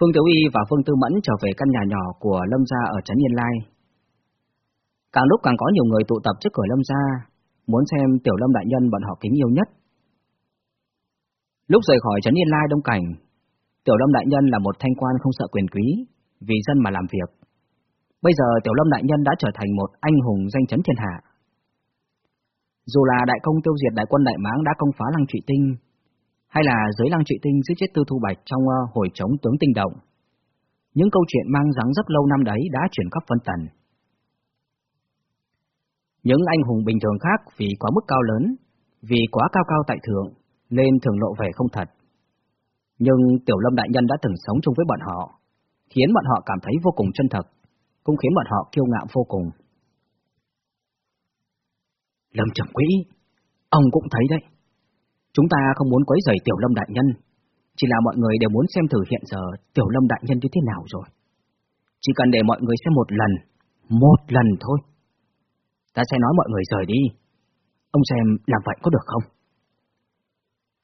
Khương Tiểu Y và Phương Tư Mẫn trở về căn nhà nhỏ của Lâm Gia ở Trấn Yên Lai. Càng lúc càng có nhiều người tụ tập trước cửa Lâm Gia, muốn xem Tiểu Lâm Đại Nhân bọn họ kính yêu nhất. Lúc rời khỏi Trấn Yên Lai Đông Cảnh, Tiểu Lâm Đại Nhân là một thanh quan không sợ quyền quý, vì dân mà làm việc. Bây giờ Tiểu Lâm Đại Nhân đã trở thành một anh hùng danh chấn thiên hạ. Dù là đại công tiêu diệt đại quân Đại Mãng đã công phá Lăng Trụy Tinh, hay là dưới Lăng Trụy Tinh giết chết Tư Thu Bạch trong uh, hồi chống tướng Tinh Động, những câu chuyện mang dáng dấp lâu năm đấy đã chuyển khắp phân tần. Những anh hùng bình thường khác vì quá mức cao lớn, vì quá cao cao tại thượng, nên thường lộ vẻ không thật. Nhưng Tiểu Lâm Đại Nhân đã từng sống chung với bọn họ, khiến bọn họ cảm thấy vô cùng chân thật, cũng khiến bọn họ kiêu ngạo vô cùng. Lâm Trưởng Quỹ, ông cũng thấy đấy. Chúng ta không muốn quấy rầy Tiểu Lâm Đại Nhân, chỉ là mọi người đều muốn xem thử hiện giờ Tiểu Lâm Đại Nhân như thế nào rồi. Chỉ cần để mọi người xem một lần, một lần thôi. Ta sẽ nói mọi người rời đi. Ông xem làm vậy có được không?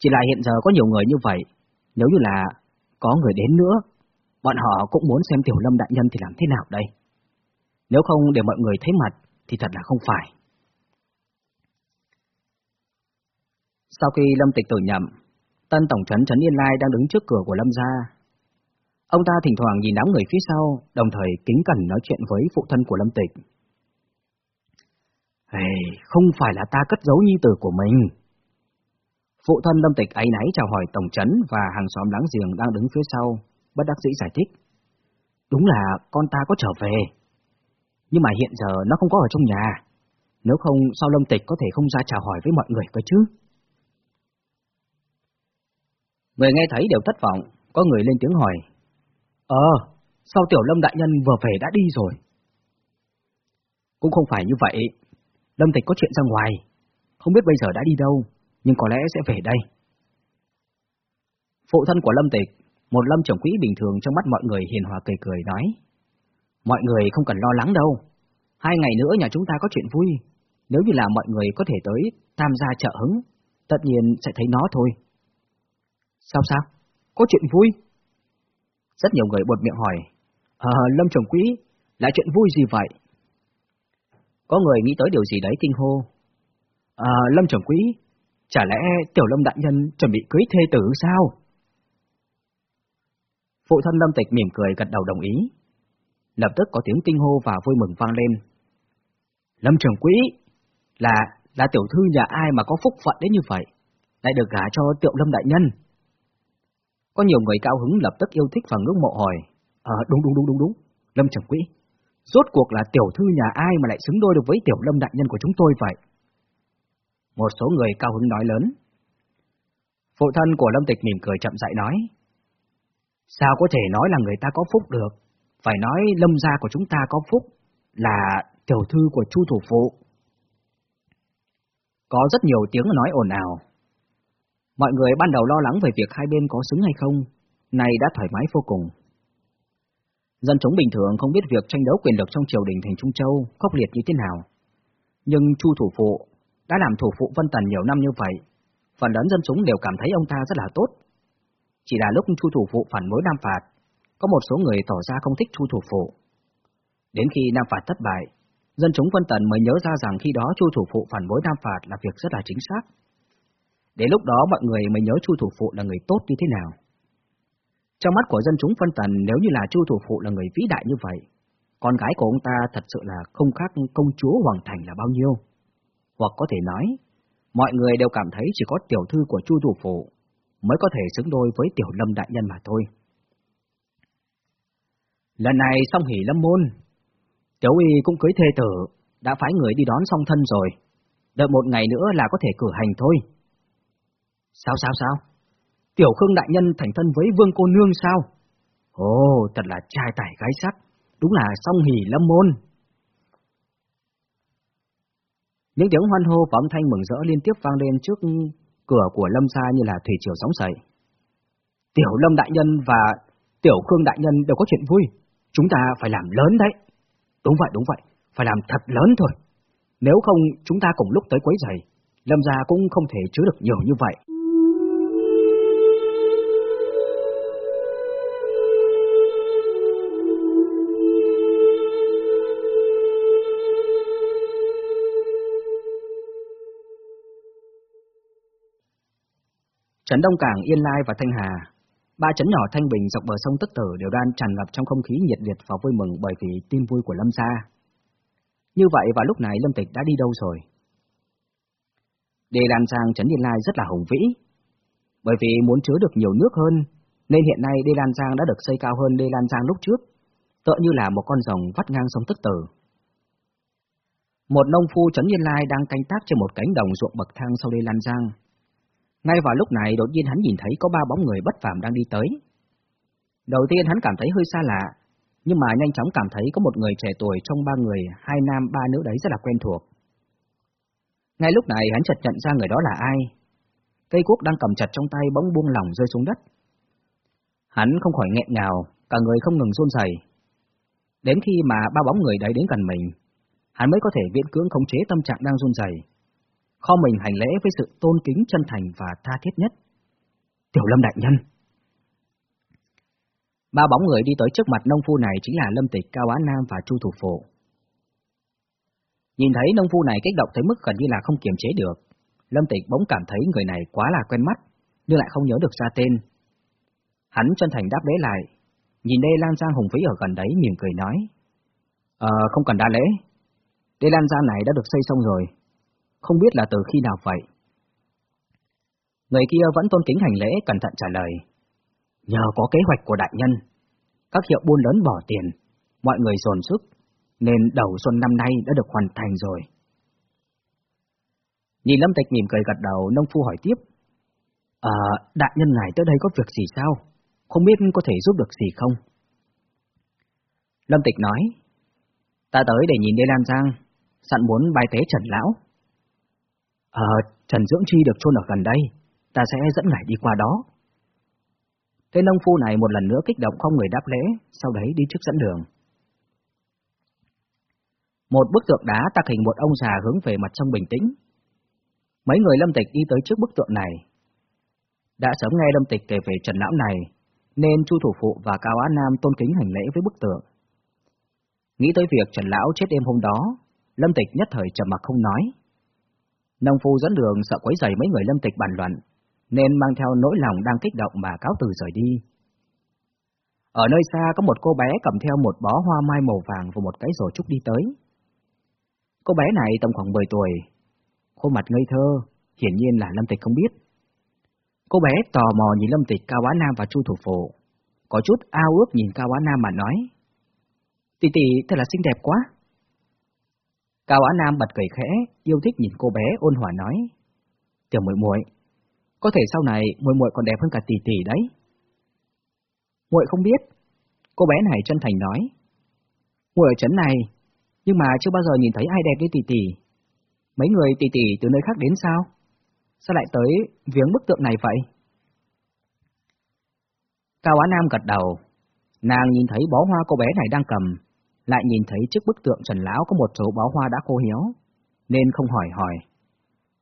Chỉ là hiện giờ có nhiều người như vậy, nếu như là có người đến nữa, bọn họ cũng muốn xem Tiểu Lâm Đại Nhân thì làm thế nào đây? Nếu không để mọi người thấy mặt thì thật là không phải. Sau khi Lâm Tịch tử nhậm, Tân Tổng trấn Trấn Yên Lai đang đứng trước cửa của Lâm gia. Ông ta thỉnh thoảng nhìn đám người phía sau, đồng thời kính cẩn nói chuyện với phụ thân của Lâm Tịch. Hey, không phải là ta cất giấu nhi tử của mình. Phụ thân Lâm Tịch ấy náy chào hỏi Tổng trấn và hàng xóm láng giềng đang đứng phía sau, bất đắc dĩ giải thích. Đúng là con ta có trở về, nhưng mà hiện giờ nó không có ở trong nhà. Nếu không, sao Lâm Tịch có thể không ra chào hỏi với mọi người cơ chứ? Người nghe thấy đều thất vọng, có người lên tiếng hỏi. Ờ, sao Tiểu Lâm Đại Nhân vừa về đã đi rồi? Cũng không phải như vậy. Lâm Tịch có chuyện ra ngoài, không biết bây giờ đã đi đâu, nhưng có lẽ sẽ về đây. Phụ thân của Lâm Tịch, một lâm trưởng quỹ bình thường trong mắt mọi người hiền hòa cười cười nói. Mọi người không cần lo lắng đâu. Hai ngày nữa nhà chúng ta có chuyện vui. Nếu như là mọi người có thể tới tham gia trợ hứng, tất nhiên sẽ thấy nó thôi. Sao sao? Có chuyện vui? Rất nhiều người buột miệng hỏi. Ờ, Lâm Trồng Quý, là chuyện vui gì vậy? Có người nghĩ tới điều gì đấy kinh hô. À, Lâm Trồng Quý, chả lẽ Tiểu Lâm Đại Nhân chuẩn bị cưới thê tử sao? Phụ thân Lâm Tịch mỉm cười gật đầu đồng ý. Lập tức có tiếng kinh hô và vui mừng vang lên. Lâm Trường Quý, là, là tiểu thư nhà ai mà có phúc phận đến như vậy, lại được gả cho Tiểu Lâm Đại Nhân. Có nhiều người cao hứng lập tức yêu thích và ngưỡng mộ hỏi. Ờ, đúng đúng đúng đúng đúng, Lâm Trầm Quỹ. Rốt cuộc là tiểu thư nhà ai mà lại xứng đôi được với tiểu lâm đại nhân của chúng tôi vậy? Một số người cao hứng nói lớn. Phụ thân của Lâm Tịch mỉm cười chậm rãi nói. Sao có thể nói là người ta có phúc được? Phải nói lâm gia của chúng ta có phúc là tiểu thư của chu thủ phụ. Có rất nhiều tiếng nói ồn ào, Mọi người ban đầu lo lắng về việc hai bên có xứng hay không, nay đã thoải mái vô cùng. Dân chúng bình thường không biết việc tranh đấu quyền lực trong triều đình thành Trung Châu khốc liệt như thế nào. Nhưng Chu thủ phụ đã làm thủ phụ Vân Tần nhiều năm như vậy, phần lớn dân chúng đều cảm thấy ông ta rất là tốt. Chỉ là lúc Chu thủ phụ phản đối Nam Phạt, có một số người tỏ ra không thích Chu thủ phụ. Đến khi Nam Phạt thất bại, dân chúng Vân Tần mới nhớ ra rằng khi đó Chu thủ phụ phản đối Nam Phạt là việc rất là chính xác. Đến lúc đó mọi người mới nhớ Chu thủ phụ là người tốt như thế nào. Trong mắt của dân chúng phân tần nếu như là Chu thủ phụ là người vĩ đại như vậy, con gái của ông ta thật sự là không khác công chúa Hoàng Thành là bao nhiêu. Hoặc có thể nói, mọi người đều cảm thấy chỉ có tiểu thư của Chu thủ phụ mới có thể xứng đôi với tiểu lâm đại nhân mà thôi. Lần này xong hỉ lâm môn, tiểu y cũng cưới thê tử, đã phái người đi đón song thân rồi. Đợi một ngày nữa là có thể cử hành thôi. Sao sao sao? Tiểu Khương Đại Nhân thành thân với Vương Cô Nương sao? Ồ, thật là trai tài gái sắc, đúng là song hỷ lâm môn. Những tiếng hoan hô và âm thanh mừng rỡ liên tiếp vang lên trước cửa của Lâm gia như là thủy triều sóng sẩy. Tiểu Lâm Đại Nhân và Tiểu Khương Đại Nhân đều có chuyện vui, chúng ta phải làm lớn đấy. Đúng vậy, đúng vậy, phải làm thật lớn thôi. Nếu không chúng ta cùng lúc tới quấy giày, Lâm gia cũng không thể chứa được nhiều như vậy. Trấn Đông Cảng, Yên Lai và Thanh Hà, ba trấn nhỏ Thanh Bình dọc bờ sông Tức Tử đều đang tràn ngập trong không khí nhiệt liệt và vui mừng bởi vì tin vui của Lâm gia. Như vậy vào lúc này Lâm Tịch đã đi đâu rồi? Đê Lan Giang trấn Yên Lai rất là hùng vĩ, bởi vì muốn chứa được nhiều nước hơn, nên hiện nay Đê Lan Giang đã được xây cao hơn Đê Lan Giang lúc trước, tựa như là một con rồng vắt ngang sông Tức Tử. Một nông phu trấn Yên Lai đang canh tác trên một cánh đồng ruộng bậc thang sau Đê Lan Giang. Ngay vào lúc này đột nhiên hắn nhìn thấy có ba bóng người bất phàm đang đi tới. Đầu tiên hắn cảm thấy hơi xa lạ, nhưng mà nhanh chóng cảm thấy có một người trẻ tuổi trong ba người, hai nam ba nữ đấy rất là quen thuộc. Ngay lúc này hắn chợt nhận ra người đó là ai. Cây cuốc đang cầm chặt trong tay bỗng buông lỏng rơi xuống đất. Hắn không khỏi nghẹn ngào, cả người không ngừng run rẩy. Đến khi mà ba bóng người đấy đến gần mình, hắn mới có thể viễn cưỡng khống chế tâm trạng đang run rẩy, kho mình hành lễ với sự tôn kính chân thành và tha thiết nhất. Tiểu Lâm đại nhân. Ba bóng người đi tới trước mặt nông phu này chính là Lâm Tịch, Cao Á Nam và Chu Thủ Phổ. Nhìn thấy nông phu này kích động tới mức gần như là không kiềm chế được, Lâm Tịch bỗng cảm thấy người này quá là quen mắt, nhưng lại không nhớ được ra tên. Hắn chân thành đáp lễ lại, nhìn đây Lan Giang hùng vĩ ở gần đấy mỉm cười nói. Ờ, không cần đa lễ. Đây Lan Giang này đã được xây xong rồi, không biết là từ khi nào vậy. Người kia vẫn tôn kính hành lễ cẩn thận trả lời. Nhờ có kế hoạch của đại nhân, các hiệu buôn lớn bỏ tiền, mọi người dồn sức, nên đầu xuân năm nay đã được hoàn thành rồi. Nhìn Lâm Tịch mỉm cười gật đầu, nông phu hỏi tiếp. À, đại nhân ngài tới đây có việc gì sao? Không biết có thể giúp được gì không? Lâm Tịch nói, ta tới để nhìn Đê Lan Giang, sẵn muốn bài tế Trần Lão. Ờ, Trần Dưỡng Chi được chôn ở gần đây, ta sẽ dẫn ngài đi qua đó. Tên nông phu này một lần nữa kích động không người đáp lễ, sau đấy đi trước dẫn đường. Một bức tượng đá tạc hình một ông già hướng về mặt sông bình tĩnh. Mấy người lâm tịch đi tới trước bức tượng này. Đã sớm nghe lâm tịch kể về Trần Lão này, nên Chu Thủ Phụ và Cao Á Nam tôn kính hành lễ với bức tượng. Nghĩ tới việc Trần Lão chết đêm hôm đó, Lâm Tịch nhất thời trầm mặc không nói. Nông phu dẫn đường sợ quấy rầy mấy người lâm tịch bàn luận, nên mang theo nỗi lòng đang kích động mà cáo từ rời đi. Ở nơi xa có một cô bé cầm theo một bó hoa mai màu vàng và một cái rổ trúc đi tới. Cô bé này tầm khoảng 10 tuổi, khuôn mặt ngây thơ, hiển nhiên là Lâm Tịch không biết. Cô bé tò mò nhìn Lâm Tịch, Cao Á Nam và Chu Thủ Phổ, có chút ao ước nhìn Cao Á Nam mà nói. Tỷ tỷ thật là xinh đẹp quá. Cao Á Nam bật cười khẽ, yêu thích nhìn cô bé ôn hòa nói. Tiểu muội muội, có thể sau này muội muội còn đẹp hơn cả tỷ tỷ đấy. Muội không biết. Cô bé này chân thành nói. Muội ở trấn này, nhưng mà chưa bao giờ nhìn thấy ai đẹp như tỷ tỷ. Mấy người tỷ tỷ từ nơi khác đến sao? Sao lại tới viếng bức tượng này vậy? Cao Á Nam gật đầu. Nàng nhìn thấy bó hoa cô bé này đang cầm, lại nhìn thấy trước bức tượng Trần Lão có một số bó hoa đã khô héo, nên không hỏi hỏi.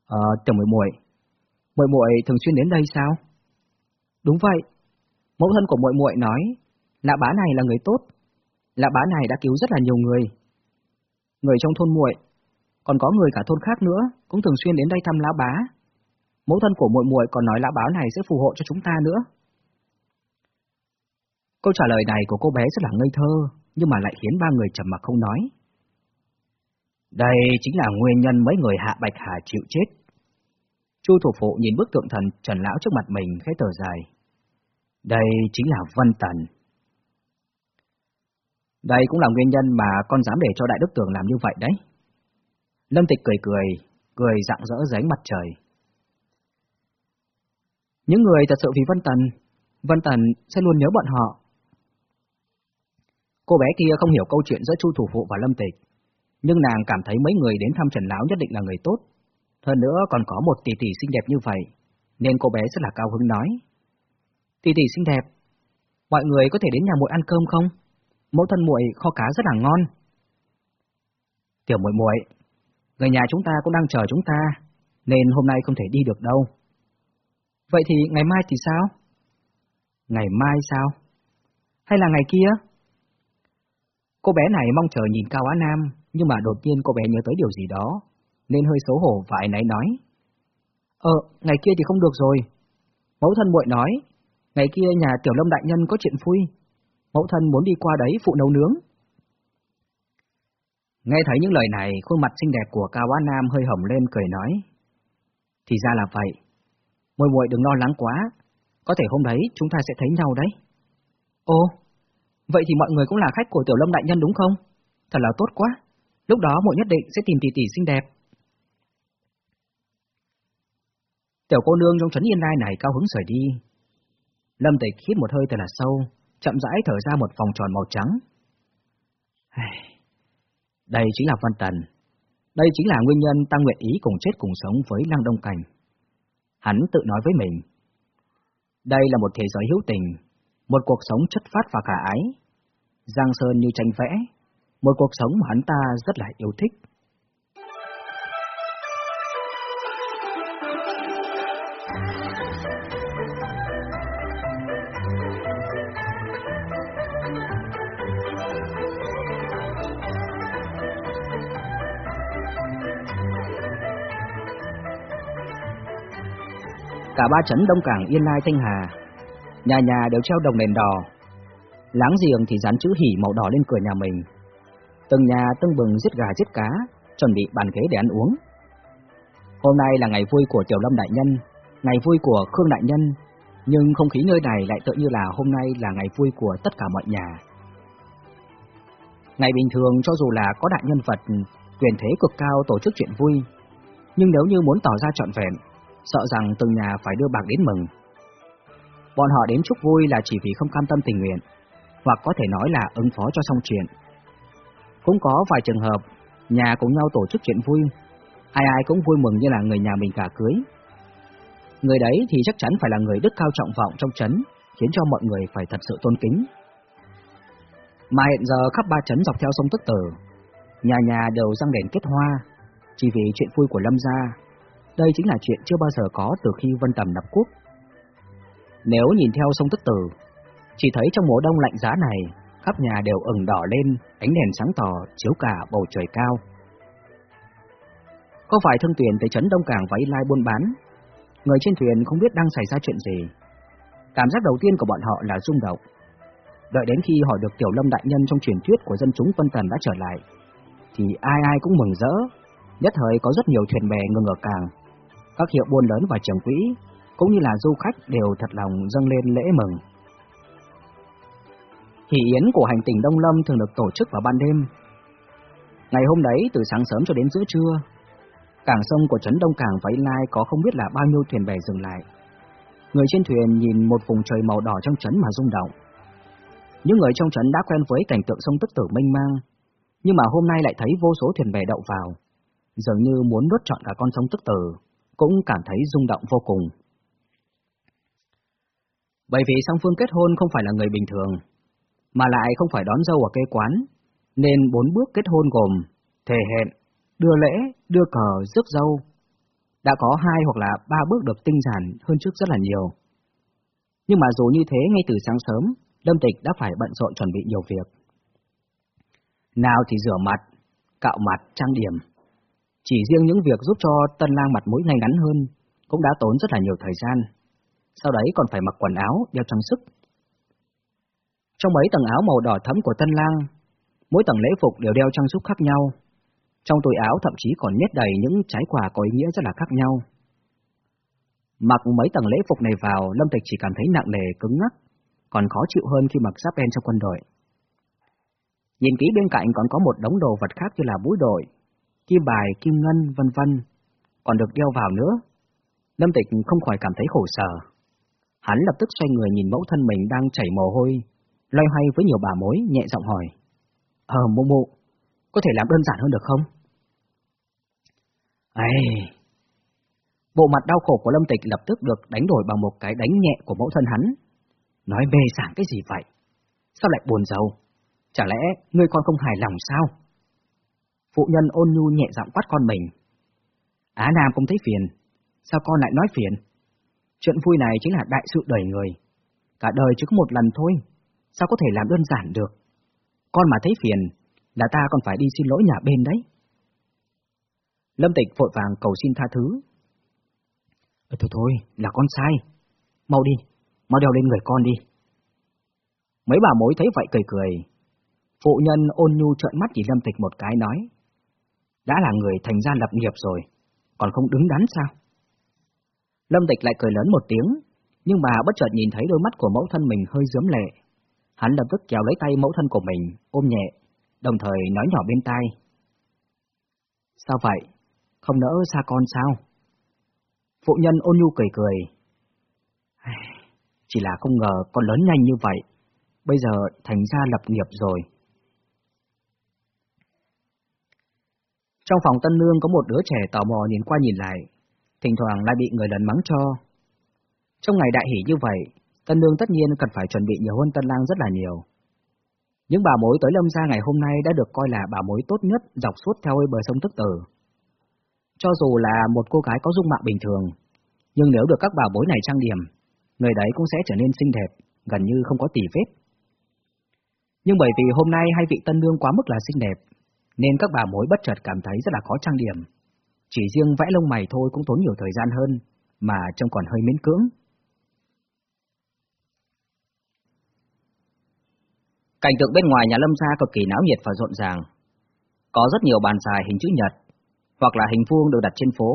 Ờ, tưởng muội muội, muội muội thường xuyên đến đây sao? Đúng vậy. Mẫu thân của muội muội nói, lạ bá này là người tốt. Lạ bá này đã cứu rất là nhiều người. Người trong thôn muội, còn có người cả thôn khác nữa, cũng thường xuyên đến đây thăm lão bá. Mẫu thân của muội muội còn nói lão bá này sẽ phù hộ cho chúng ta nữa. Câu trả lời này của cô bé rất là ngây thơ, nhưng mà lại khiến ba người trầm mặc không nói. Đây chính là nguyên nhân mấy người hạ Bạch Hà chịu chết. Chu thủ phụ nhìn bức tượng thần Trần Lão trước mặt mình khẽ thở dài. Đây chính là Vân Tần. Đây cũng là nguyên nhân mà con dám để cho Đại Đức Tường làm như vậy đấy. Lâm Tịch cười cười, cười rạng rỡ dưới mặt trời. Những người thật sự vì Vân Tần, Vân Tần sẽ luôn nhớ bọn họ, Cô bé kia không hiểu câu chuyện giữa Chu Thủ Phụ và Lâm Tịch, nhưng nàng cảm thấy mấy người đến thăm Trần Lão nhất định là người tốt. Hơn nữa còn có một tỷ tỷ xinh đẹp như vậy, nên cô bé rất là cao hứng nói. Tỷ tỷ xinh đẹp, mọi người có thể đến nhà muội ăn cơm không? Mẫu thân muội kho cá rất là ngon. Tiểu muội muội, người nhà chúng ta cũng đang chờ chúng ta, nên hôm nay không thể đi được đâu. Vậy thì ngày mai thì sao? Ngày mai sao? Hay là ngày kia? Cô bé này mong chờ nhìn Cao Á Nam, nhưng mà đột nhiên cô bé nhớ tới điều gì đó, nên hơi xấu hổ và ấy náy nói. Ờ, ngày kia thì không được rồi. Mẫu thân muội nói, ngày kia nhà Tiểu Lâm đại nhân có chuyện vui, mẫu thân muốn đi qua đấy phụ nấu nướng. Nghe thấy những lời này, khuôn mặt xinh đẹp của Cao Á Nam hơi hồng lên cười nói. Thì ra là vậy. Muội muội đừng lo lắng quá, có thể hôm đấy chúng ta sẽ thấy nhau đấy. Ồ, vậy thì mọi người cũng là khách của Tiểu Lâm đại nhân đúng không? Thật là tốt quá. Lúc đó muội nhất định sẽ tìm tỷ tỷ xinh đẹp. Tiểu cô nương trong trấn Yên Lai này cao hứng rời đi. Lâm Tịch hít một hơi thật là sâu, chậm rãi thở ra một vòng tròn màu trắng. Đây chính là Văn Tần. Đây chính là nguyên nhân ta nguyện ý cùng chết cùng sống với Lăng Đông Cảnh. Hắn tự nói với mình. Đây là một thế giới hữu tình, một cuộc sống chất phát và khả ái. Giang Sơn như tranh vẽ, một cuộc sống mà hắn ta rất là yêu thích. Cả ba chấn Đông Cảng Yên Lai Thanh Hà, nhà nhà đều treo đồng đèn đỏ. Láng giềng thì dán chữ hỉ màu đỏ lên cửa nhà mình. Từng nhà tưng bừng giết gà giết cá, chuẩn bị bàn ghế để ăn uống. Hôm nay là ngày vui của Tiểu Lâm Đại Nhân, ngày vui của Khương Đại Nhân, nhưng không khí nơi này lại tự như là hôm nay là ngày vui của tất cả mọi nhà. Ngày bình thường cho dù là có đại nhân vật, quyền thế cực cao tổ chức chuyện vui, nhưng nếu như muốn tỏ ra trọn vẹn, sợ rằng từng nhà phải đưa bạc đến mừng. Bọn họ đến chúc vui là chỉ vì không cam tâm tình nguyện, hoặc có thể nói là ứng phó cho xong chuyện. Cũng có vài trường hợp, nhà cùng nhau tổ chức chuyện vui, ai ai cũng vui mừng như là người nhà mình cả cưới. Người đấy thì chắc chắn phải là người đức cao trọng vọng trong chấn, khiến cho mọi người phải thật sự tôn kính. Mà hiện giờ khắp ba chấn dọc theo sông Tức Tử, nhà nhà đều răng đèn kết hoa, chỉ vì chuyện vui của Lâm gia đây chính là chuyện chưa bao giờ có từ khi Vân Tầm lập quốc. Nếu nhìn theo sông Tức Tử, chỉ thấy trong mùa đông lạnh giá này, khắp nhà đều ửng đỏ lên, ánh đèn sáng tỏ chiếu cả bầu trời cao. Có phải thương thuyền tới trấn Đông Cảng váy lai buôn bán, người trên thuyền không biết đang xảy ra chuyện gì. Cảm giác đầu tiên của bọn họ là rung động. Đợi đến khi hỏi được Tiểu Lâm Đại Nhân trong truyền thuyết của dân chúng Vân Tần đã trở lại, thì ai ai cũng mừng rỡ, nhất thời có rất nhiều thuyền bè ngừng ở cảng, các hiệu buôn lớn và trường quỹ, cũng như là du khách đều thật lòng dâng lên lễ mừng. Hỷ yến của hành tinh Đông Lâm thường được tổ chức vào ban đêm. Ngày hôm đấy từ sáng sớm cho đến giữa trưa, cảng sông của trấn Đông Cảng Váy Lai có không biết là bao nhiêu thuyền bè dừng lại. Người trên thuyền nhìn một vùng trời màu đỏ trong trấn mà rung động. Những người trong trấn đã quen với cảnh tượng sông tức tử mênh mang, nhưng mà hôm nay lại thấy vô số thuyền bè đậu vào, dường như muốn nuốt trọn cả con sông tức tử, cũng cảm thấy rung động vô cùng. Bởi vì song phương kết hôn không phải là người bình thường, mà lại không phải đón dâu ở cây quán, nên bốn bước kết hôn gồm thề hẹn, đưa lễ, đưa cờ, rước dâu. Đã có hai hoặc là ba bước được tinh giản hơn trước rất là nhiều. Nhưng mà dù như thế ngay từ sáng sớm, Lâm Tịch đã phải bận rộn chuẩn bị nhiều việc. Nào thì rửa mặt, cạo mặt, trang điểm, chỉ riêng những việc giúp cho tân lang mặt mũi ngay ngắn hơn cũng đã tốn rất là nhiều thời gian. Sau đấy còn phải mặc quần áo, đeo trang sức. Trong mấy tầng áo màu đỏ thẫm của tân lang, mỗi tầng lễ phục đều đeo trang sức khác nhau. Trong túi áo thậm chí còn nhét đầy những trái quà có ý nghĩa rất là khác nhau. Mặc mấy tầng lễ phục này vào, Lâm Tịch chỉ cảm thấy nặng nề, cứng ngắc, còn khó chịu hơn khi mặc giáp đen trong quân đội. Nhìn kỹ bên cạnh còn có một đống đồ vật khác như là búi đội, kim bài, kim ngân, vân vân, còn được đeo vào nữa. Lâm Tịch không khỏi cảm thấy khổ sở. Hắn lập tức xoay người nhìn mẫu thân mình đang chảy mồ hôi, loay hoay với nhiều bà mối, nhẹ giọng hỏi. Ờ, mụ mụ, có thể làm đơn giản hơn được không? Ây... Bộ mặt đau khổ của Lâm Tịch lập tức được đánh đổi bằng một cái đánh nhẹ của mẫu thân hắn. Nói bề sảng cái gì vậy? Sao lại buồn giàu? Chả lẽ ngươi con không hài lòng sao? Phụ nhân ôn nhu nhẹ giọng quát con mình. Á Nam cũng thấy phiền, sao con lại nói phiền? Chuyện vui này chính là đại sự đời người. Cả đời chỉ có một lần thôi, sao có thể làm đơn giản được? Con mà thấy phiền, là ta còn phải đi xin lỗi nhà bên đấy. Lâm Tịch vội vàng cầu xin tha thứ. Ờ, thôi thôi, là con sai. mau đi, mau đeo lên người con đi. Mấy bà mối thấy vậy cười cười. Phụ nhân ôn nhu trợn mắt nhìn Lâm Tịch một cái nói. Đã là người thành ra lập nghiệp rồi, còn không đứng đắn sao? Lâm Tịch lại cười lớn một tiếng, nhưng bà bất chợt nhìn thấy đôi mắt của mẫu thân mình hơi dướm lệ. Hắn lập tức kéo lấy tay mẫu thân của mình, ôm nhẹ, đồng thời nói nhỏ bên tai. Sao vậy? Không nỡ xa con sao? Phụ nhân ôn nhu cười cười. Chỉ là không ngờ con lớn nhanh như vậy, bây giờ thành ra lập nghiệp rồi. Trong phòng tân nương có một đứa trẻ tò mò nhìn qua nhìn lại, thỉnh thoảng lại bị người lớn mắng cho. Trong ngày đại hỷ như vậy, tân nương tất nhiên cần phải chuẩn bị nhiều hơn tân lang rất là nhiều. Những bà mối tới lâm gia ngày hôm nay đã được coi là bà mối tốt nhất dọc suốt theo bờ sông Tức Tử. Cho dù là một cô gái có dung mạo bình thường, nhưng nếu được các bà bối này trang điểm, người đấy cũng sẽ trở nên xinh đẹp, gần như không có tỉ vết. Nhưng bởi vì hôm nay hai vị tân nương quá mức là xinh đẹp, nên các bà mối bất chợt cảm thấy rất là khó trang điểm. Chỉ riêng vẽ lông mày thôi cũng tốn nhiều thời gian hơn, mà trông còn hơi miễn cưỡng. Cảnh tượng bên ngoài nhà Lâm gia cực kỳ náo nhiệt và rộn ràng. Có rất nhiều bàn dài hình chữ nhật, hoặc là hình vuông được đặt trên phố,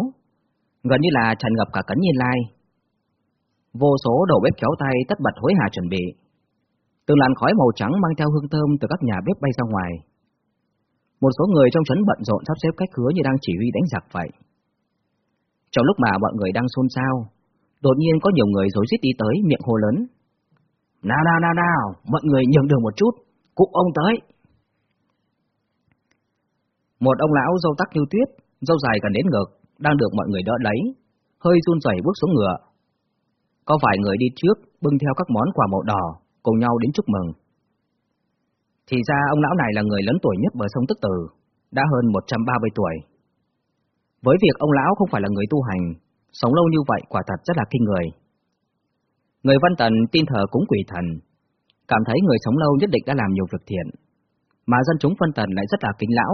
gần như là tràn ngập cả cấn nhiên lai. Vô số đầu bếp kéo tay tất bật hối hả chuẩn bị. Từng làn khói màu trắng mang theo hương thơm từ các nhà bếp bay ra ngoài. Một số người trong trấn bận rộn sắp xếp cách hứa như đang chỉ huy đánh giặc vậy. Trong lúc mà mọi người đang xôn xao, đột nhiên có nhiều người rối rít đi tới miệng hô lớn. Nào nào nào nào, mọi người nhường đường một chút, cụ ông tới. Một ông lão râu tắc như tuyết, râu dài gần đến ngực, đang được mọi người đỡ lấy, hơi run rẩy bước xuống ngựa. Có vài người đi trước, bưng theo các món quà màu đỏ, cùng nhau đến chúc mừng. Thì ra ông lão này là người lớn tuổi nhất bờ sông Tức Tử, đã hơn 130 tuổi. Với việc ông lão không phải là người tu hành, sống lâu như vậy quả thật rất là kinh người. Người văn tần tin thờ cúng quỷ thần, cảm thấy người sống lâu nhất định đã làm nhiều việc thiện, mà dân chúng phân tần lại rất là kính lão,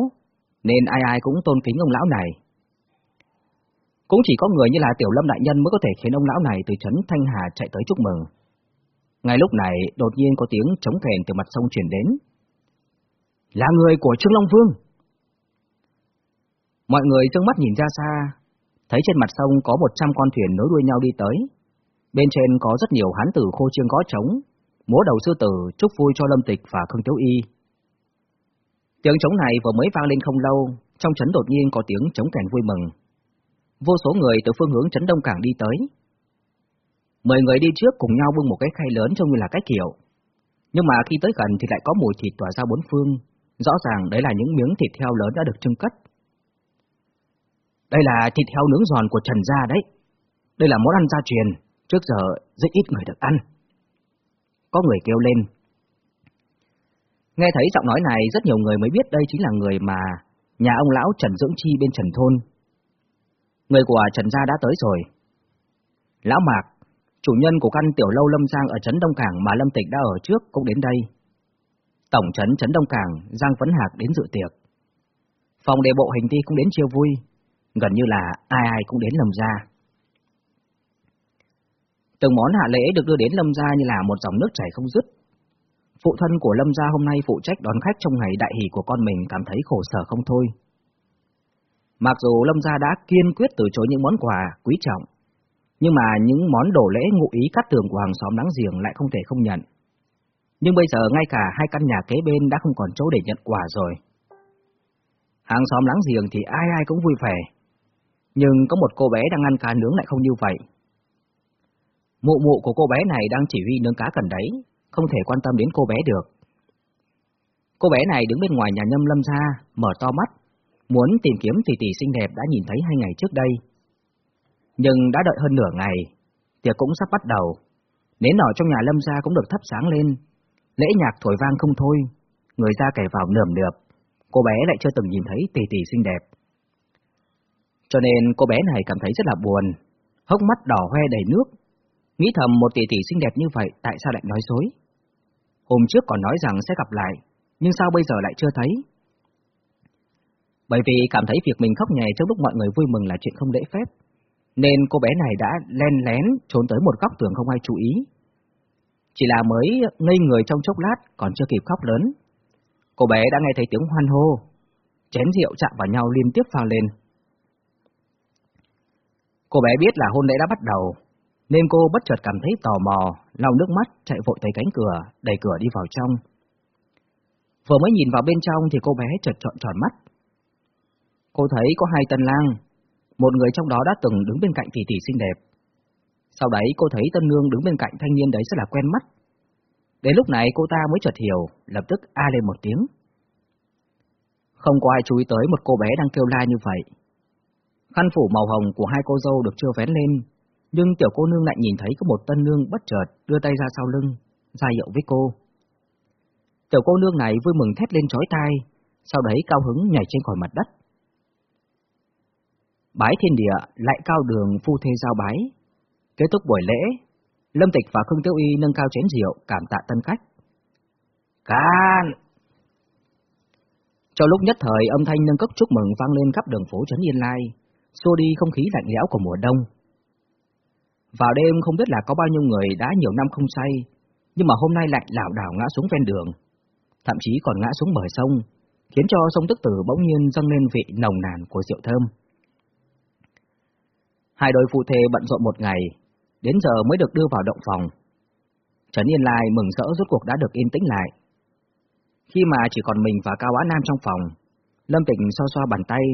nên ai ai cũng tôn kính ông lão này. Cũng chỉ có người như là Tiểu Lâm Đại Nhân mới có thể khiến ông lão này từ trấn Thanh Hà chạy tới chúc mừng. Ngay lúc này, đột nhiên có tiếng trống thèn từ mặt sông truyền đến. Là người của Trương Long Vương! Mọi người dương mắt nhìn ra xa, thấy trên mặt sông có một trăm con thuyền nối đuôi nhau đi tới. Bên trên có rất nhiều hán tử khô chiêng gõ trống, múa đầu sư tử chúc vui cho Lâm Tịch và Khương Tiếu Y. Tiếng trống này vừa mới vang lên không lâu, trong trấn đột nhiên có tiếng trống kèn vui mừng. Vô số người từ phương hướng trấn Đông Cảng đi tới. Mười người đi trước cùng nhau bưng một cái khay lớn trông như là cái kiểu. Nhưng mà khi tới gần thì lại có mùi thịt tỏa ra bốn phương, rõ ràng đấy là những miếng thịt heo lớn đã được trưng cất. Đây là thịt heo nướng giòn của Trần Gia đấy. Đây là món ăn gia truyền, trước giờ rất ít người được ăn. Có người kêu lên, Nghe thấy giọng nói này, rất nhiều người mới biết đây chính là người mà nhà ông lão Trần Dưỡng Chi bên Trần Thôn. Người của Trần Gia đã tới rồi. Lão Mạc, chủ nhân của căn tiểu lâu Lâm Giang ở Trấn Đông Cảng mà Lâm Tịch đã ở trước cũng đến đây. Tổng trấn Trấn Đông Cảng, Giang Vấn Hạc đến dự tiệc. Phòng đề bộ hình ti cũng đến chiêu vui, gần như là ai ai cũng đến Lâm Gia. Từng món hạ lễ được đưa đến Lâm Gia như là một dòng nước chảy không dứt, Phụ thân của Lâm gia hôm nay phụ trách đón khách trong ngày đại hỷ của con mình cảm thấy khổ sở không thôi. Mặc dù Lâm gia đã kiên quyết từ chối những món quà quý trọng, nhưng mà những món đồ lễ ngụ ý cắt tường của hàng xóm láng giềng lại không thể không nhận. Nhưng bây giờ ngay cả hai căn nhà kế bên đã không còn chỗ để nhận quà rồi. Hàng xóm láng giềng thì ai ai cũng vui vẻ, nhưng có một cô bé đang ăn cá nướng lại không như vậy. Mụ mụ của cô bé này đang chỉ huy nướng cá cần đấy, không thể quan tâm đến cô bé được. Cô bé này đứng bên ngoài nhà nhâm lâm ra, mở to mắt, muốn tìm kiếm tỷ tỷ xinh đẹp đã nhìn thấy hai ngày trước đây. Nhưng đã đợi hơn nửa ngày, tiệc cũng sắp bắt đầu. Nến nỏ trong nhà lâm gia cũng được thắp sáng lên, lễ nhạc thổi vang không thôi, người ra kẻ vào nườm nượp, cô bé lại chưa từng nhìn thấy tỷ tỷ xinh đẹp. Cho nên cô bé này cảm thấy rất là buồn, hốc mắt đỏ hoe đầy nước, nghĩ thầm một tỷ tỷ xinh đẹp như vậy tại sao lại nói dối. Hôm trước còn nói rằng sẽ gặp lại, nhưng sao bây giờ lại chưa thấy? Bởi vì cảm thấy việc mình khóc nhè trong lúc mọi người vui mừng là chuyện không lễ phép, nên cô bé này đã len lén trốn tới một góc tường không ai chú ý. Chỉ là mới ngây người trong chốc lát còn chưa kịp khóc lớn. Cô bé đã nghe thấy tiếng hoan hô, chén rượu chạm vào nhau liên tiếp pha lên. Cô bé biết là hôn lễ đã bắt đầu, nên cô bất chợt cảm thấy tò mò, lau nước mắt, chạy vội tới cánh cửa, đẩy cửa đi vào trong. Vừa mới nhìn vào bên trong thì cô bé chợt trọn tròn mắt. Cô thấy có hai tân lang, một người trong đó đã từng đứng bên cạnh tỷ tỷ xinh đẹp. Sau đấy cô thấy tân nương đứng bên cạnh thanh niên đấy rất là quen mắt. Đến lúc này cô ta mới chợt hiểu, lập tức a lên một tiếng. Không có ai chú ý tới một cô bé đang kêu la như vậy. Khăn phủ màu hồng của hai cô dâu được chưa vén lên, nhưng tiểu cô nương lại nhìn thấy có một tân nương bất chợt đưa tay ra sau lưng, ra hiệu với cô. Tiểu cô nương này vui mừng thét lên chói tai, sau đấy cao hứng nhảy trên khỏi mặt đất. Bái thiên địa lại cao đường phu thê giao bái. Kết thúc buổi lễ, Lâm Tịch và Khương Tiêu Y nâng cao chén rượu cảm tạ tân khách. Can! Cho lúc nhất thời âm thanh nâng cốc chúc mừng vang lên khắp đường phố Trấn Yên Lai, xua đi không khí lạnh lẽo của mùa đông. Vào đêm không biết là có bao nhiêu người đã nhiều năm không say, nhưng mà hôm nay lạnh lảo đảo ngã xuống ven đường, thậm chí còn ngã xuống bờ sông, khiến cho sông Tức Tử bỗng nhiên dâng lên vị nồng nàn của rượu thơm. Hai đôi phụ thê bận rộn một ngày, đến giờ mới được đưa vào động phòng. Trấn Yên Lai mừng rỡ rốt cuộc đã được yên tĩnh lại. Khi mà chỉ còn mình và Cao Á Nam trong phòng, Lâm Tịnh xoa xoa bàn tay,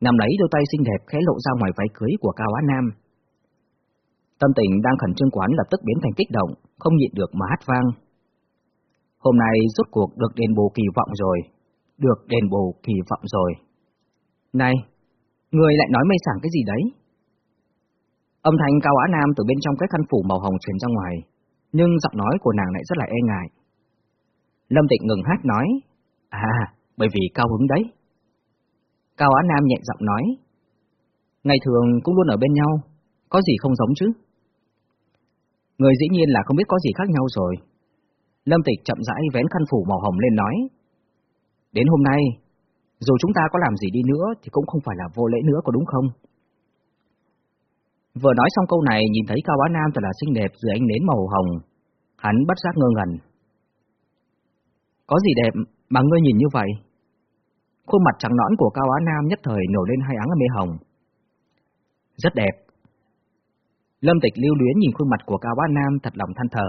nằm lấy đôi tay xinh đẹp khẽ lộ ra ngoài váy cưới của Cao Á Nam. Tâm tình đang khẩn trương quán lập tức biến thành kích động, không nhịn được mà hát vang. Hôm nay rốt cuộc được đền bù kỳ vọng rồi, được đền bù kỳ vọng rồi. Này, người lại nói mê sảng cái gì đấy? Âm thanh Cao Á Nam từ bên trong cái khăn phủ màu hồng truyền ra ngoài, nhưng giọng nói của nàng lại rất là e ngại. Lâm Tịnh ngừng hát nói, À, bởi vì cao hứng đấy. Cao Á Nam nhẹ giọng nói, Ngày thường cũng luôn ở bên nhau, có gì không giống chứ? Người dĩ nhiên là không biết có gì khác nhau rồi. Lâm Tịch chậm rãi vén khăn phủ màu hồng lên nói, Đến hôm nay, dù chúng ta có làm gì đi nữa thì cũng không phải là vô lễ nữa có đúng không? Vừa nói xong câu này, nhìn thấy Cao Á Nam thật là xinh đẹp dưới ánh nến màu hồng, hắn bất giác ngơ ngẩn. Có gì đẹp mà ngươi nhìn như vậy? Khuôn mặt trắng nõn của Cao Á Nam nhất thời nổi lên hai áng mê hồng. Rất đẹp. Lâm Tịch lưu luyến nhìn khuôn mặt của Cao Á Nam thật lòng than thở.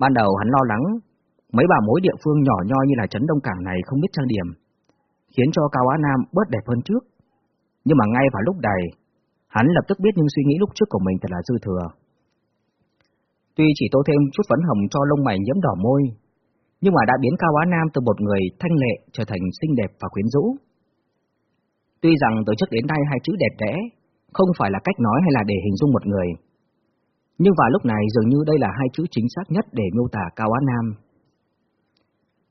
Ban đầu hắn lo lắng, mấy bà mối địa phương nhỏ nhoi như là Trấn Đông Cảng này không biết trang điểm, khiến cho Cao Á Nam bớt đẹp hơn trước. Nhưng mà ngay vào lúc này, Hắn lập tức biết những suy nghĩ lúc trước của mình thật là dư thừa. Tuy chỉ tô thêm chút phấn hồng cho lông mày nhiễm đỏ môi, nhưng mà đã biến Cao Á Nam từ một người thanh lệ trở thành xinh đẹp và quyến rũ. Tuy rằng từ trước đến nay hai chữ đẹp đẽ không phải là cách nói hay là để hình dung một người, nhưng vào lúc này dường như đây là hai chữ chính xác nhất để miêu tả Cao Á Nam.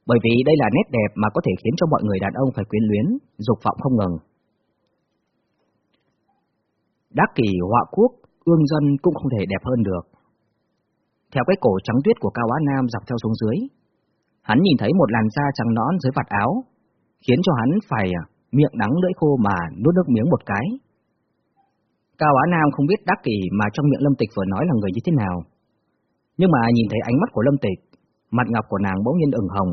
Bởi vì đây là nét đẹp mà có thể khiến cho mọi người đàn ông phải quyến luyến, dục vọng không ngừng. Đắc kỳ họa quốc, ương dân cũng không thể đẹp hơn được. Theo cái cổ trắng tuyết của Cao Á Nam dọc theo xuống dưới, hắn nhìn thấy một làn da trắng nõn dưới vạt áo, khiến cho hắn phải miệng đắng lưỡi khô mà nuốt nước miếng một cái. Cao Á Nam không biết Đắc Kỳ mà trong miệng Lâm Tịch vừa nói là người như thế nào. Nhưng mà nhìn thấy ánh mắt của Lâm Tịch, mặt ngọc của nàng bỗng nhiên ửng hồng.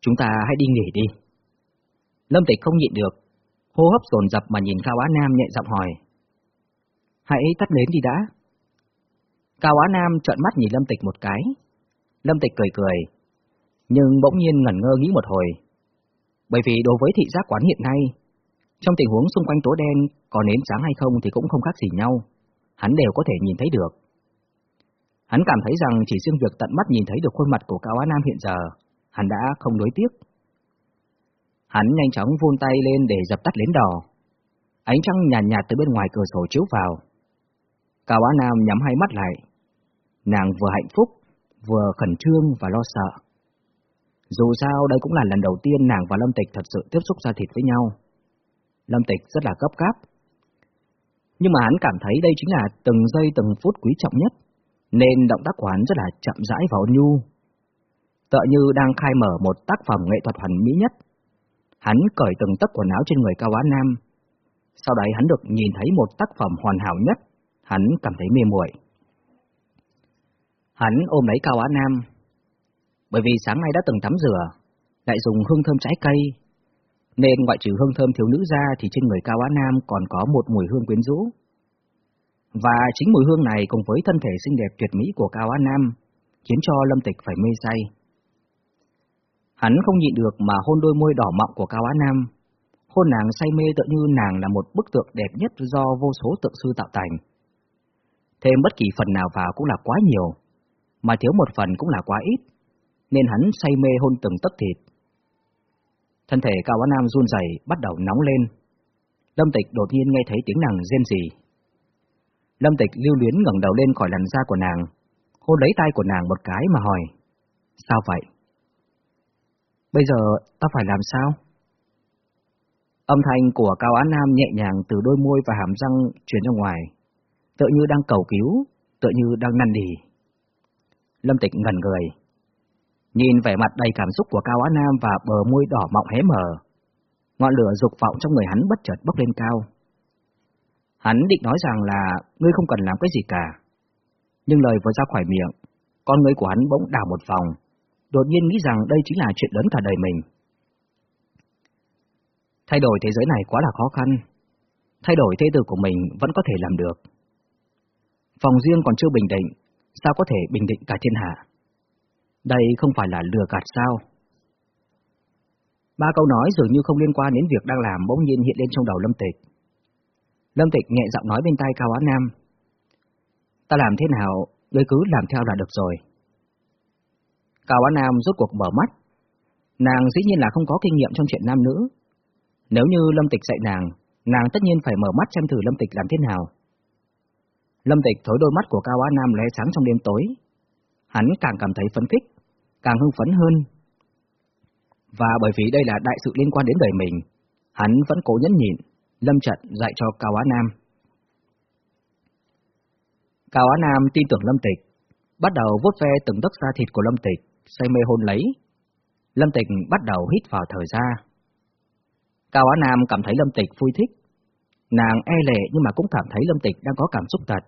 Chúng ta hãy đi nghỉ đi. Lâm Tịch không nhịn được, hô hấp dồn dập mà nhìn Cao Á Nam nhẹ giọng hỏi. Hãy tắt đến đi đã. Cao Á Nam trợn mắt nhìn Lâm Tịch một cái. Lâm Tịch cười cười, nhưng bỗng nhiên ngẩn ngơ nghĩ một hồi. Bởi vì đối với thị giác quán hiện nay, trong tình huống xung quanh tối đen có nến sáng hay không thì cũng không khác gì nhau, hắn đều có thể nhìn thấy được. Hắn cảm thấy rằng chỉ riêng việc tận mắt nhìn thấy được khuôn mặt của Cao Á Nam hiện giờ, hắn đã không đối tiếc Hắn nhanh chóng vuông tay lên để dập tắt nến đỏ. Ánh trăng nhàn nhạt, nhạt từ bên ngoài cửa sổ chiếu vào. Cao Á Nam nhắm hai mắt lại. Nàng vừa hạnh phúc, vừa khẩn trương và lo sợ. Dù sao đây cũng là lần đầu tiên nàng và Lâm Tịch thật sự tiếp xúc ra thịt với nhau. Lâm Tịch rất là gấp gáp. Nhưng mà hắn cảm thấy đây chính là từng giây từng phút quý trọng nhất, nên động tác của hắn rất là chậm rãi và ôn nhu. Tựa như đang khai mở một tác phẩm nghệ thuật hoàn mỹ nhất Hắn cởi từng tấc quần áo trên người Cao Á Nam, Sau đấy hắn được nhìn thấy một tác phẩm hoàn hảo nhất, hắn cảm thấy mê muội. Hắn ôm lấy Cao Á Nam, bởi vì sáng nay đã từng tắm rửa, lại dùng hương thơm trái cây, nên ngoại trừ hương thơm thiếu nữ ra thì trên người Cao Á Nam còn có một mùi hương quyến rũ. Và chính mùi hương này cùng với thân thể xinh đẹp tuyệt mỹ của Cao Á Nam khiến cho Lâm Tịch phải mê say. Hắn không nhịn được mà hôn đôi môi đỏ mọng của Cao Á Nam, hôn nàng say mê tự như nàng là một bức tượng đẹp nhất do vô số tượng sư tạo thành. Thêm bất kỳ phần nào vào cũng là quá nhiều, mà thiếu một phần cũng là quá ít, nên hắn say mê hôn từng tấc thịt. Thân thể Cao Á Nam run rẩy bắt đầu nóng lên. Lâm Tịch đột nhiên nghe thấy tiếng nàng rên rỉ. Lâm Tịch lưu luyến ngẩng đầu lên khỏi làn da của nàng, hôn lấy tay của nàng một cái mà hỏi, sao vậy? Bây giờ ta phải làm sao? Âm thanh của Cao Á Nam nhẹ nhàng từ đôi môi và hàm răng truyền ra ngoài, tựa như đang cầu cứu, tựa như đang năn nỉ. Lâm Tịch ngẩn người. Nhìn vẻ mặt đầy cảm xúc của Cao Á Nam và bờ môi đỏ mọng hé mở, ngọn lửa dục vọng trong người hắn bất chợt bốc lên cao. Hắn định nói rằng là ngươi không cần làm cái gì cả. Nhưng lời vừa ra khỏi miệng, con người của hắn bỗng đảo một vòng, đột nhiên nghĩ rằng đây chính là chuyện lớn cả đời mình. Thay đổi thế giới này quá là khó khăn. Thay đổi thế tử của mình vẫn có thể làm được. Phòng riêng còn chưa bình định, sao có thể bình định cả thiên hạ? Đây không phải là lừa gạt sao? Ba câu nói dường như không liên quan đến việc đang làm bỗng nhiên hiện lên trong đầu Lâm Tịch. Lâm Tịch nhẹ giọng nói bên tai Cao Á Nam. Ta làm thế nào, ngươi cứ làm theo là được rồi. Cao Á Nam rốt cuộc mở mắt. Nàng dĩ nhiên là không có kinh nghiệm trong chuyện nam nữ. Nếu như Lâm Tịch dạy nàng, nàng tất nhiên phải mở mắt xem thử Lâm Tịch làm thế nào. Lâm Tịch thối đôi mắt của Cao Á Nam lóe sáng trong đêm tối. Hắn càng cảm thấy phấn khích, càng hưng phấn hơn. Và bởi vì đây là đại sự liên quan đến đời mình, hắn vẫn cố nhẫn nhịn, Lâm Trận dạy cho Cao Á Nam. Cao Á Nam tin tưởng Lâm Tịch, bắt đầu vuốt ve từng tấc da thịt của Lâm Tịch, say mê hôn lấy. Lâm Tịch bắt đầu hít vào thời ra. Cao Á Nam cảm thấy Lâm Tịch vui thích. Nàng e lệ nhưng mà cũng cảm thấy Lâm Tịch đang có cảm xúc thật.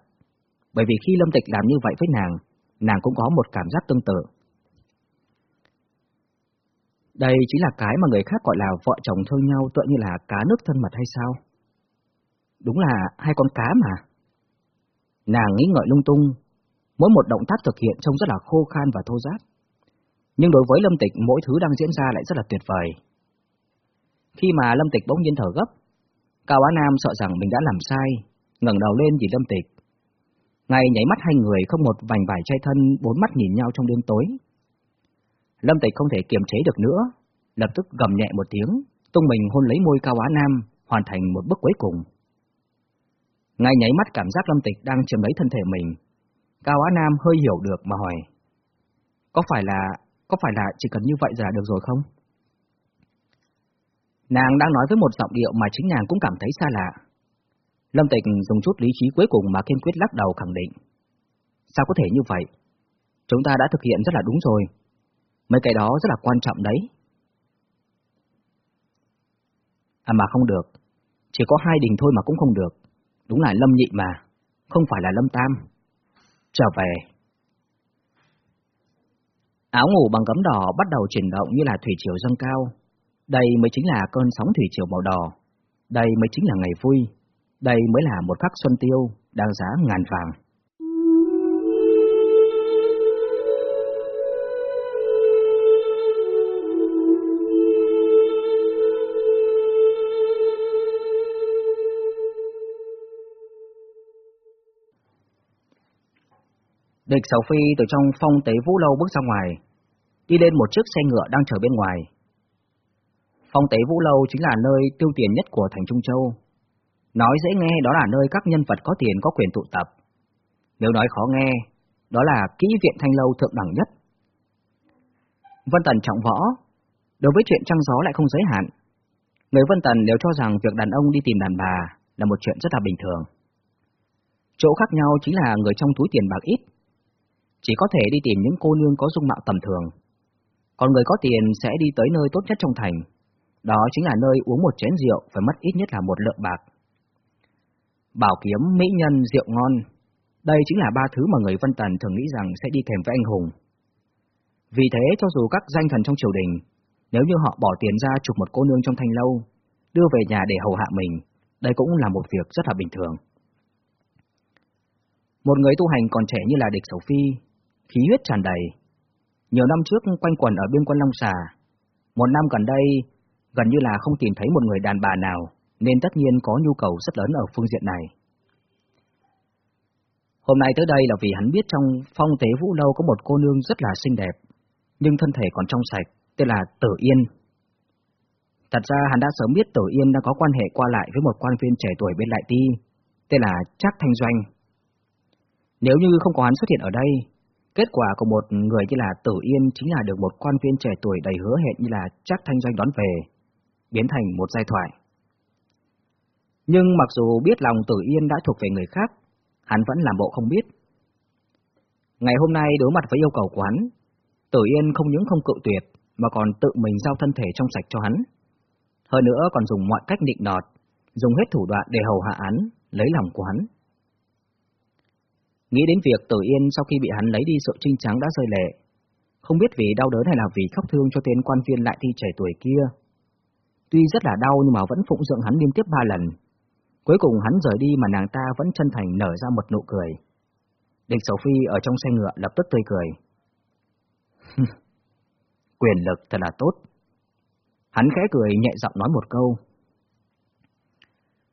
Bởi vì khi Lâm Tịch làm như vậy với nàng, nàng cũng có một cảm giác tương tự. Đây chính là cái mà người khác gọi là vợ chồng thương nhau tựa như là cá nước thân mật hay sao? Đúng là hai con cá mà. Nàng nghĩ ngợi lung tung, mỗi một động tác thực hiện trông rất là khô khan và thô ráp. Nhưng đối với Lâm Tịch mỗi thứ đang diễn ra lại rất là tuyệt vời. Khi mà Lâm Tịch bỗng nhiên thở gấp, Cao Á Nam sợ rằng mình đã làm sai, ngẩng đầu lên nhìn Lâm Tịch. Ngay nhảy mắt hai người không một vành vải che thân bốn mắt nhìn nhau trong đêm tối. Lâm Tịch không thể kiềm chế được nữa, lập tức gầm nhẹ một tiếng, tung mình hôn lấy môi Cao Á Nam, hoàn thành một bước cuối cùng. Ngay nháy mắt cảm giác Lâm Tịch đang chiếm lấy thân thể mình, Cao Á Nam hơi hiểu được mà hỏi. Có phải là, có phải là chỉ cần như vậy là được rồi không? Nàng đang nói với một giọng điệu mà chính nàng cũng cảm thấy xa lạ. Lâm Tịch dùng chút lý trí cuối cùng mà kiên quyết lắc đầu khẳng định. Sao có thể như vậy? Chúng ta đã thực hiện rất là đúng rồi. Mấy cái đó rất là quan trọng đấy. À mà không được. Chỉ có hai đình thôi mà cũng không được. Đúng là Lâm nhị mà. Không phải là Lâm Tam. Trở về. Áo ngủ bằng gấm đỏ bắt đầu chuyển động như là thủy triều dâng cao. Đây mới chính là cơn sóng thủy triều màu đỏ. Đây mới chính là ngày vui. Đây mới là một khắc xuân tiêu, đang giá ngàn vàng. Địch Sầu Phi từ trong phong tế vũ lâu bước ra ngoài, đi lên một chiếc xe ngựa đang chờ bên ngoài. Phong tế vũ lâu chính là nơi tiêu tiền nhất của thành Trung Châu. Nói dễ nghe đó là nơi các nhân vật có tiền có quyền tụ tập. Nếu nói khó nghe, đó là kỹ viện thanh lâu thượng đẳng nhất. Vân Tần trọng võ, đối với chuyện trăng gió lại không giới hạn. Người Vân Tần đều cho rằng việc đàn ông đi tìm đàn bà là một chuyện rất là bình thường. Chỗ khác nhau chính là người trong túi tiền bạc ít, chỉ có thể đi tìm những cô nương có dung mạo tầm thường. Còn người có tiền sẽ đi tới nơi tốt nhất trong thành, đó chính là nơi uống một chén rượu phải mất ít nhất là một lượng bạc, bảo kiếm, mỹ nhân, rượu ngon. Đây chính là ba thứ mà người Vân Tần thường nghĩ rằng sẽ đi kèm với anh hùng. Vì thế, cho dù các danh thần trong triều đình, nếu như họ bỏ tiền ra chụp một cô nương trong thanh lâu, đưa về nhà để hầu hạ mình, đây cũng là một việc rất là bình thường. Một người tu hành còn trẻ như là địch sầu phi, khí huyết tràn đầy. Nhiều năm trước quanh quần ở biên quân Long Xà, một năm gần đây gần như là không tìm thấy một người đàn bà nào, nên tất nhiên có nhu cầu rất lớn ở phương diện này. Hôm nay tới đây là vì hắn biết trong phong tế vũ lâu có một cô nương rất là xinh đẹp, nhưng thân thể còn trong sạch, tên là Tử Yên. Thật ra hắn đã sớm biết Tử Yên đã có quan hệ qua lại với một quan viên trẻ tuổi bên Lại Ti, tên là Trác Thanh Doanh. Nếu như không có hắn xuất hiện ở đây, kết quả của một người như là Tử Yên chính là được một quan viên trẻ tuổi đầy hứa hẹn như là chắc Thanh Doanh đón về, biến thành một giai thoại. Nhưng mặc dù biết lòng Tử Yên đã thuộc về người khác, hắn vẫn làm bộ không biết. Ngày hôm nay đối mặt với yêu cầu của hắn, Tử Yên không những không cự tuyệt, mà còn tự mình giao thân thể trong sạch cho hắn. Hơn nữa còn dùng mọi cách định nọt, dùng hết thủ đoạn để hầu hạ hắn, lấy lòng của hắn. Nghĩ đến việc Tử Yên sau khi bị hắn lấy đi sợi trinh trắng đã rơi lệ, không biết vì đau đớn hay là vì khóc thương cho tên quan viên lại thi trẻ tuổi kia. Tuy rất là đau nhưng mà vẫn phụng dưỡng hắn liên tiếp ba lần. Cuối cùng hắn rời đi mà nàng ta vẫn chân thành nở ra một nụ cười. Địch Sầu Phi ở trong xe ngựa lập tức tươi cười. Quyền lực thật là tốt. Hắn khẽ cười nhẹ giọng nói một câu.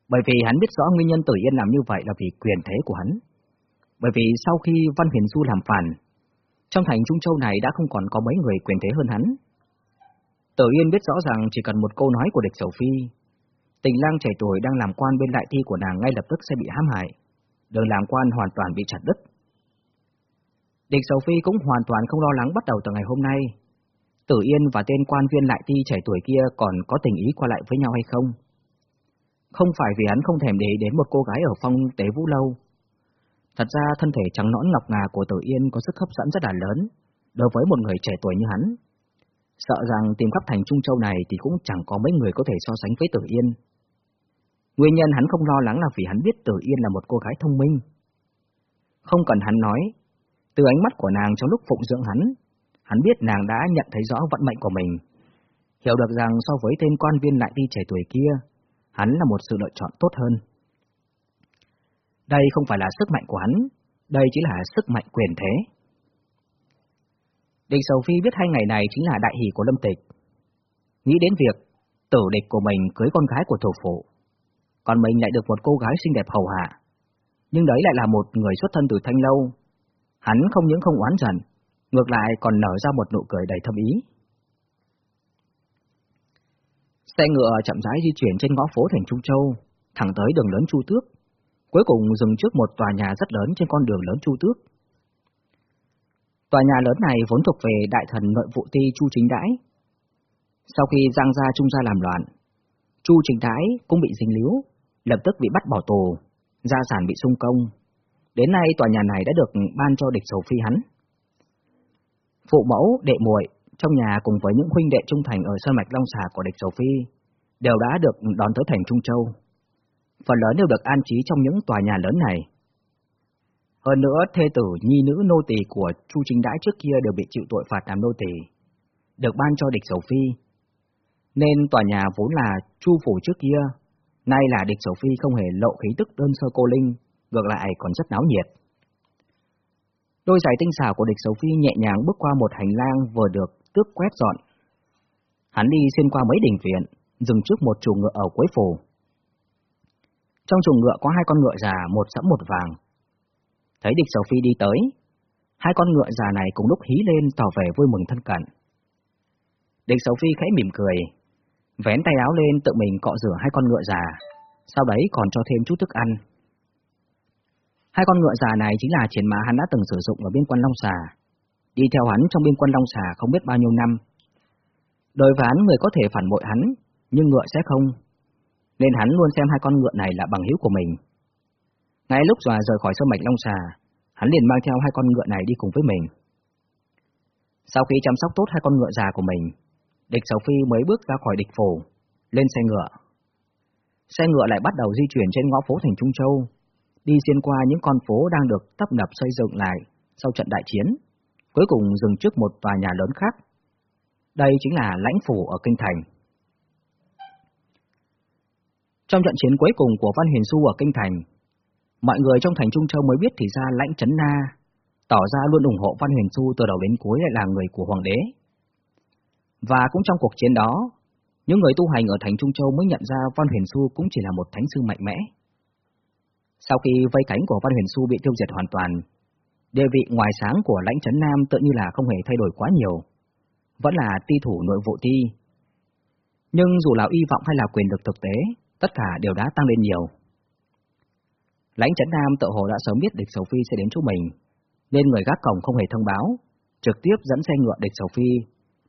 Bởi vì hắn biết rõ nguyên nhân Tử Yên làm như vậy là vì quyền thế của hắn. Bởi vì sau khi Văn Huyền Du làm phản, trong thành Trung Châu này đã không còn có mấy người quyền thế hơn hắn. Tử Yên biết rõ rằng chỉ cần một câu nói của địch Sầu Phi, tình lang trẻ tuổi đang làm quan bên đại thi của nàng ngay lập tức sẽ bị hãm hại, đường làm quan hoàn toàn bị chặt đứt. Địch Sầu Phi cũng hoàn toàn không lo lắng bắt đầu từ ngày hôm nay. Tử Yên và tên quan viên lại thi trẻ tuổi kia còn có tình ý qua lại với nhau hay không? Không phải vì hắn không thèm để đến một cô gái ở phong tế vũ lâu. Thật ra thân thể trắng nõn ngọc ngà của Tử Yên có sức hấp dẫn rất là lớn, đối với một người trẻ tuổi như hắn. Sợ rằng tìm khắp thành Trung Châu này thì cũng chẳng có mấy người có thể so sánh với Tử Yên. Nguyên nhân hắn không lo lắng là vì hắn biết Tử Yên là một cô gái thông minh. Không cần hắn nói, từ ánh mắt của nàng trong lúc phụng dưỡng hắn, hắn biết nàng đã nhận thấy rõ vận mệnh của mình. Hiểu được rằng so với tên quan viên lại đi trẻ tuổi kia, hắn là một sự lựa chọn tốt hơn. Đây không phải là sức mạnh của hắn, đây chỉ là sức mạnh quyền thế. Địch Sầu Phi biết hai ngày này chính là đại hỷ của Lâm Tịch. Nghĩ đến việc tử địch của mình cưới con gái của thủ phụ, còn mình lại được một cô gái xinh đẹp hầu hạ. Nhưng đấy lại là một người xuất thân từ Thanh Lâu, Hắn không những không oán giận, ngược lại còn nở ra một nụ cười đầy thâm ý. Xe ngựa chậm rãi di chuyển trên ngõ phố thành Trung Châu, thẳng tới đường lớn Chu Tước, cuối cùng dừng trước một tòa nhà rất lớn trên con đường lớn Chu Tước. Tòa nhà lớn này vốn thuộc về đại thần nội vụ ti Chu Chính Đãi. Sau khi Giang Gia Trung Gia làm loạn, Chu Chính Đãi cũng bị dính líu, lập tức bị bắt bỏ tù, gia sản bị sung công, Đến nay tòa nhà này đã được ban cho địch sầu phi hắn. Phụ mẫu, đệ muội trong nhà cùng với những huynh đệ trung thành ở sơn mạch Long Xà của địch sầu phi đều đã được đón tới thành Trung Châu. Phần lớn đều được an trí trong những tòa nhà lớn này. Hơn nữa, thê tử nhi nữ nô tỳ của Chu Chính Đãi trước kia đều bị chịu tội phạt làm nô tỳ, được ban cho địch sầu phi. Nên tòa nhà vốn là Chu phủ trước kia, nay là địch sầu phi không hề lộ khí tức đơn sơ cô linh, ngược lại còn rất náo nhiệt. Đôi giày tinh xảo của địch Sầu phi nhẹ nhàng bước qua một hành lang vừa được tước quét dọn. Hắn đi xuyên qua mấy đình viện, dừng trước một chuồng ngựa ở cuối phủ. Trong chuồng ngựa có hai con ngựa già, một sẫm một vàng. Thấy địch Sầu phi đi tới, hai con ngựa già này cùng lúc hí lên tỏ vẻ vui mừng thân cận. Địch Sầu phi khẽ mỉm cười, vén tay áo lên tự mình cọ rửa hai con ngựa già, sau đấy còn cho thêm chút thức ăn. Hai con ngựa già này chính là chiến mã hắn đã từng sử dụng ở biên quân Long Xà. Đi theo hắn trong biên quân Long Xà không biết bao nhiêu năm. Đối với hắn người có thể phản bội hắn, nhưng ngựa sẽ không. Nên hắn luôn xem hai con ngựa này là bằng hữu của mình. Ngay lúc Dòa rời khỏi sơ mạch Long Xà, hắn liền mang theo hai con ngựa này đi cùng với mình. Sau khi chăm sóc tốt hai con ngựa già của mình, địch Sầu Phi mới bước ra khỏi địch phủ, lên xe ngựa. Xe ngựa lại bắt đầu di chuyển trên ngõ phố thành Trung Châu, đi xuyên qua những con phố đang được tấp nập xây dựng lại sau trận đại chiến, cuối cùng dừng trước một tòa nhà lớn khác. Đây chính là lãnh phủ ở Kinh Thành. Trong trận chiến cuối cùng của Văn Huyền Du ở Kinh Thành, mọi người trong thành Trung Châu mới biết thì ra lãnh chấn na, tỏ ra luôn ủng hộ Văn Huyền Du từ đầu đến cuối lại là người của Hoàng đế. Và cũng trong cuộc chiến đó, những người tu hành ở thành Trung Châu mới nhận ra Văn Huyền Du cũng chỉ là một thánh sư mạnh mẽ. Sau khi vây cánh của Văn Huyền Du bị tiêu diệt hoàn toàn, địa vị ngoài sáng của lãnh chấn Nam tự như là không hề thay đổi quá nhiều, vẫn là ti thủ nội vụ ti. Nhưng dù là y vọng hay là quyền lực thực tế, tất cả đều đã tăng lên nhiều. Lãnh Trấn Nam tự hồ đã sớm biết địch Sầu Phi sẽ đến chỗ mình, nên người gác cổng không hề thông báo, trực tiếp dẫn xe ngựa địch Sầu Phi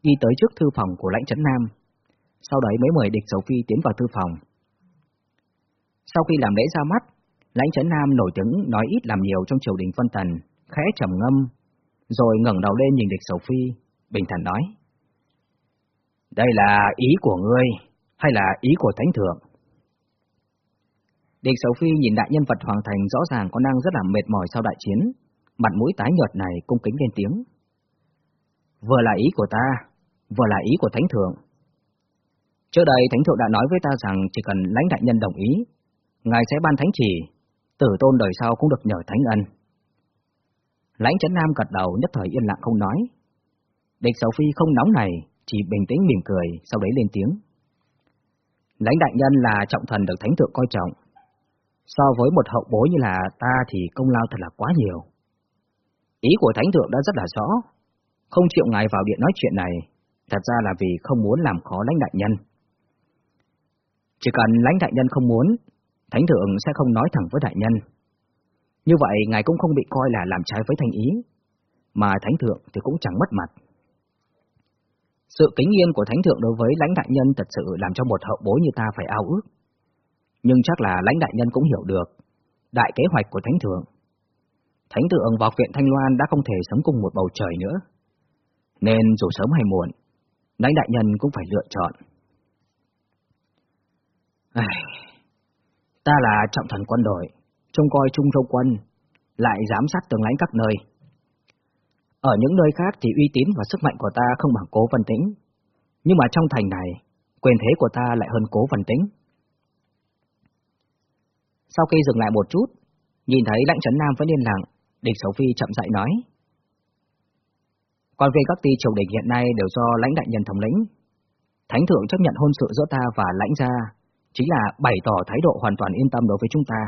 đi tới trước thư phòng của lãnh Trấn Nam. Sau đấy mới mời địch Sầu Phi tiến vào thư phòng. Sau khi làm lễ ra mắt, lãnh Trấn Nam nổi tiếng nói ít làm nhiều trong triều đình phân tần, khẽ trầm ngâm, rồi ngẩng đầu lên nhìn địch Sầu Phi, bình thản nói. Đây là ý của ngươi, hay là ý của Thánh Thượng? Địch Sầu Phi nhìn đại nhân vật Hoàng Thành rõ ràng có năng rất là mệt mỏi sau đại chiến, mặt mũi tái nhợt này cung kính lên tiếng. Vừa là ý của ta, vừa là ý của Thánh Thượng. Trước đây Thánh Thượng đã nói với ta rằng chỉ cần lãnh đại nhân đồng ý, Ngài sẽ ban thánh chỉ, tử tôn đời sau cũng được nhờ thánh ân. Lãnh Trấn Nam gật đầu nhất thời yên lặng không nói. Địch Sầu Phi không nóng này, chỉ bình tĩnh mỉm cười, sau đấy lên tiếng. Lãnh đại nhân là trọng thần được thánh thượng coi trọng. So với một hậu bối như là ta thì công lao thật là quá nhiều. Ý của thánh thượng đã rất là rõ, không chịu ngài vào điện nói chuyện này, thật ra là vì không muốn làm khó lãnh đại nhân. Chỉ cần lãnh đại nhân không muốn, thánh thượng sẽ không nói thẳng với đại nhân. Như vậy ngài cũng không bị coi là làm trái với thanh ý, mà thánh thượng thì cũng chẳng mất mặt. Sự kính yên của thánh thượng đối với lãnh đại nhân thật sự làm cho một hậu bối như ta phải ao ước. Nhưng chắc là lãnh đại nhân cũng hiểu được đại kế hoạch của thánh thượng. Thánh thượng vào viện Thanh Loan đã không thể sống cùng một bầu trời nữa. Nên dù sớm hay muộn, lãnh đại nhân cũng phải lựa chọn. Ai... Ta là trọng thần quân đội, trông coi trung châu quân, lại giám sát tường lãnh các nơi. Ở những nơi khác thì uy tín và sức mạnh của ta không bằng cố văn tĩnh, nhưng mà trong thành này, quyền thế của ta lại hơn cố văn tĩnh. Sau khi dừng lại một chút, nhìn thấy lãnh trấn Nam vẫn yên lặng, địch Sầu Phi chậm rãi nói. Còn về các ty triều đình hiện nay đều do lãnh đại nhân thống lĩnh. Thánh thượng chấp nhận hôn sự giữa ta và lãnh gia, chính là bày tỏ thái độ hoàn toàn yên tâm đối với chúng ta.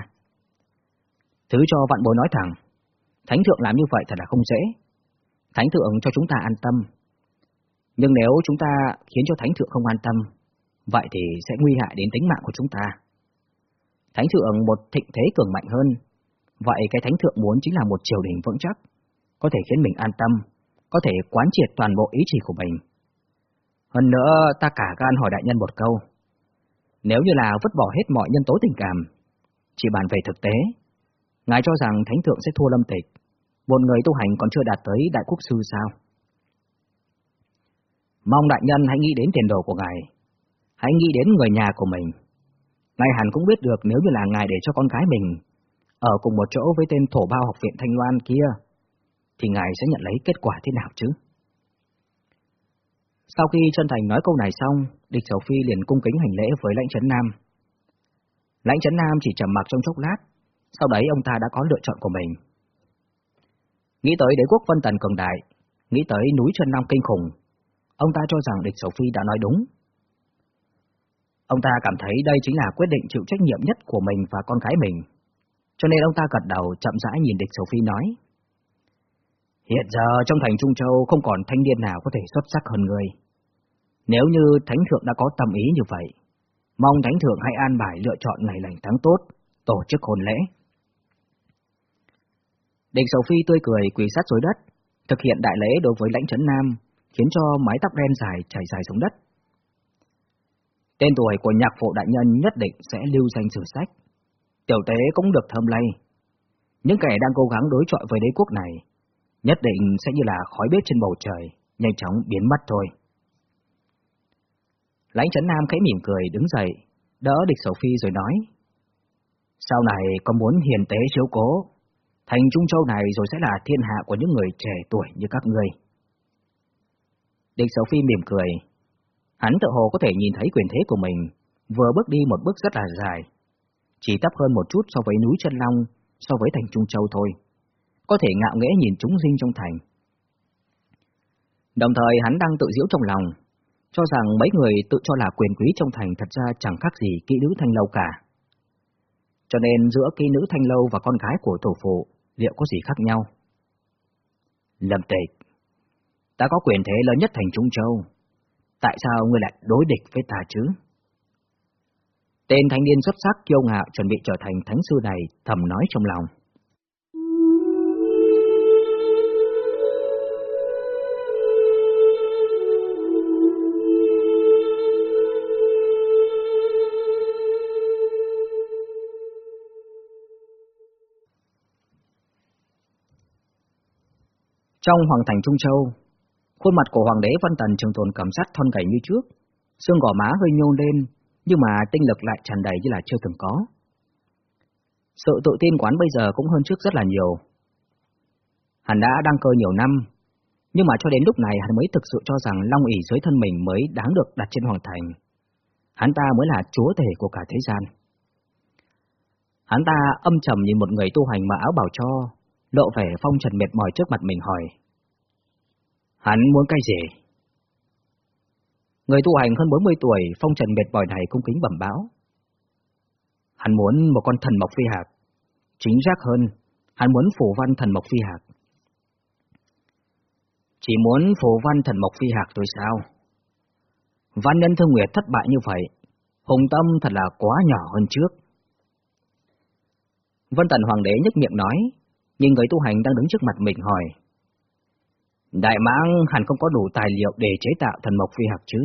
Thứ cho vạn bối nói thẳng, thánh thượng làm như vậy thật là không dễ. Thánh thượng cho chúng ta an tâm. Nhưng nếu chúng ta khiến cho thánh thượng không an tâm, vậy thì sẽ nguy hại đến tính mạng của chúng ta. Thánh thượng một thịnh thế cường mạnh hơn, vậy cái thánh thượng muốn chính là một triều đình vững chắc, có thể khiến mình an tâm, có thể quán triệt toàn bộ ý chỉ của mình. Hơn nữa, ta cả gan hỏi đại nhân một câu. Nếu như là vứt bỏ hết mọi nhân tố tình cảm, chỉ bàn về thực tế, ngài cho rằng thánh thượng sẽ thua lâm tịch, một người tu hành còn chưa đạt tới đại quốc sư sao? Mong đại nhân hãy nghĩ đến tiền đồ của ngài, hãy nghĩ đến người nhà của mình. Ngài hẳn cũng biết được nếu như là ngài để cho con gái mình ở cùng một chỗ với tên thổ bao học viện Thanh Loan kia, thì ngài sẽ nhận lấy kết quả thế nào chứ? Sau khi chân thành nói câu này xong, địch Sầu Phi liền cung kính hành lễ với lãnh chấn Nam. Lãnh chấn Nam chỉ trầm mặc trong chốc lát, sau đấy ông ta đã có lựa chọn của mình. Nghĩ tới đế quốc Vân Tần cường đại, nghĩ tới núi chân Nam kinh khủng, ông ta cho rằng địch Sầu Phi đã nói đúng. Ông ta cảm thấy đây chính là quyết định chịu trách nhiệm nhất của mình và con gái mình, cho nên ông ta gật đầu chậm rãi nhìn địch Sầu Phi nói. Hiện giờ trong thành Trung Châu không còn thanh niên nào có thể xuất sắc hơn người. Nếu như Thánh Thượng đã có tâm ý như vậy, mong Thánh Thượng hãy an bài lựa chọn ngày lành tháng tốt, tổ chức hôn lễ. Địch Sầu Phi tươi cười quỳ sát dưới đất, thực hiện đại lễ đối với lãnh trấn Nam, khiến cho mái tóc đen dài chảy dài xuống đất. Tên tuổi của nhạc phụ đại nhân nhất định sẽ lưu danh sử sách. Tiểu tế cũng được thơm lây. Những kẻ đang cố gắng đối chọi với đế quốc này, nhất định sẽ như là khói bếp trên bầu trời, nhanh chóng biến mất thôi. Lãnh Trấn Nam khẽ mỉm cười đứng dậy, đỡ địch Sầu Phi rồi nói. Sau này có muốn hiền tế chiếu cố, thành Trung Châu này rồi sẽ là thiên hạ của những người trẻ tuổi như các người. Địch Sầu Phi mỉm cười. Hắn tự hồ có thể nhìn thấy quyền thế của mình, vừa bước đi một bước rất là dài. Chỉ thấp hơn một chút so với núi chân Long, so với thành Trung Châu thôi. Có thể ngạo nghễ nhìn chúng dinh trong thành. Đồng thời hắn đang tự diễu trong lòng, cho rằng mấy người tự cho là quyền quý trong thành thật ra chẳng khác gì kỹ nữ thanh lâu cả. Cho nên giữa kỹ nữ thanh lâu và con gái của tổ phụ liệu có gì khác nhau? Lâm tịch, ta có quyền thế lớn nhất thành Trung Châu, tại sao ngươi lại đối địch với ta chứ? Tên thanh niên xuất sắc kiêu ngạo chuẩn bị trở thành thánh sư này thầm nói trong lòng. Trong Hoàng thành Trung Châu, khuôn mặt của Hoàng đế Văn Tần trường tồn cảm giác thon gầy như trước, xương gò má hơi nhô lên, nhưng mà tinh lực lại tràn đầy như là chưa từng có. Sự tự tin quán bây giờ cũng hơn trước rất là nhiều. Hắn đã đăng cơ nhiều năm, nhưng mà cho đến lúc này hắn mới thực sự cho rằng Long ỷ dưới thân mình mới đáng được đặt trên hoàng thành. Hắn ta mới là chúa tể của cả thế gian. Hắn ta âm trầm nhìn một người tu hành mà áo bảo cho, lộ vẻ phong trần mệt mỏi trước mặt mình hỏi. Hắn muốn cái gì? Người tu hành hơn 40 tuổi, phong trần mệt mỏi này cung kính bẩm báo. Hắn muốn một con thần mộc phi hạc. Chính xác hơn, hắn muốn phủ văn thần mộc phi hạc. Chỉ muốn phủ văn thần mộc phi hạc thôi sao? Văn nhân thương nguyệt thất bại như vậy, hùng tâm thật là quá nhỏ hơn trước. Vân Tần Hoàng đế nhếch miệng nói, nhưng người tu hành đang đứng trước mặt mình hỏi. Đại mãng hẳn không có đủ tài liệu để chế tạo thần mộc phi hạc chứ.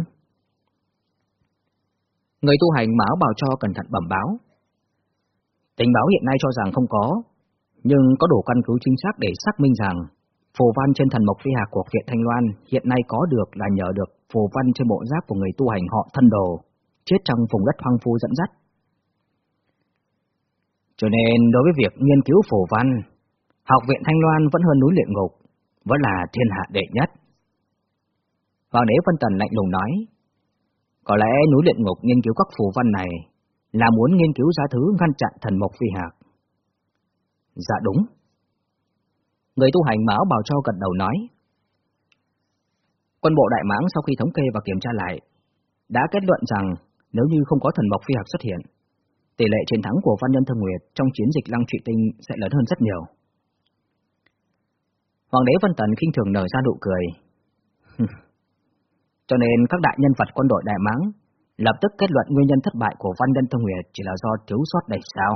Người tu hành máu bảo cho cẩn thận bẩm báo. Tình báo hiện nay cho rằng không có, nhưng có đủ căn cứ chính xác để xác minh rằng phù văn trên thần mộc phi hạc của viện Thanh Loan hiện nay có được là nhờ được phù văn trên bộ giáp của người tu hành họ thân đồ, chết trong vùng đất hoang phu dẫn dắt. Cho nên đối với việc nghiên cứu phù văn, học viện Thanh Loan vẫn hơn núi luyện ngục, vẫn là thiên hạ đệ nhất. Hoàng đế Vân Tần lạnh lùng nói, có lẽ núi luyện ngục nghiên cứu các phù văn này là muốn nghiên cứu ra thứ ngăn chặn thần mộc phi hạc. Dạ đúng. Người tu hành máu bảo cho gật đầu nói. Quân bộ Đại Mãng sau khi thống kê và kiểm tra lại, đã kết luận rằng nếu như không có thần mộc phi hạc xuất hiện, tỷ lệ chiến thắng của Văn Nhân Thương Nguyệt trong chiến dịch Lăng Trụy Tinh sẽ lớn hơn rất nhiều. Hoàng đế Vân Tần khinh thường nở ra nụ cười. Cho nên các đại nhân vật quân đội Đại Mãng lập tức kết luận nguyên nhân thất bại của Văn Nhân Thương Nguyệt chỉ là do thiếu sót đầy sao.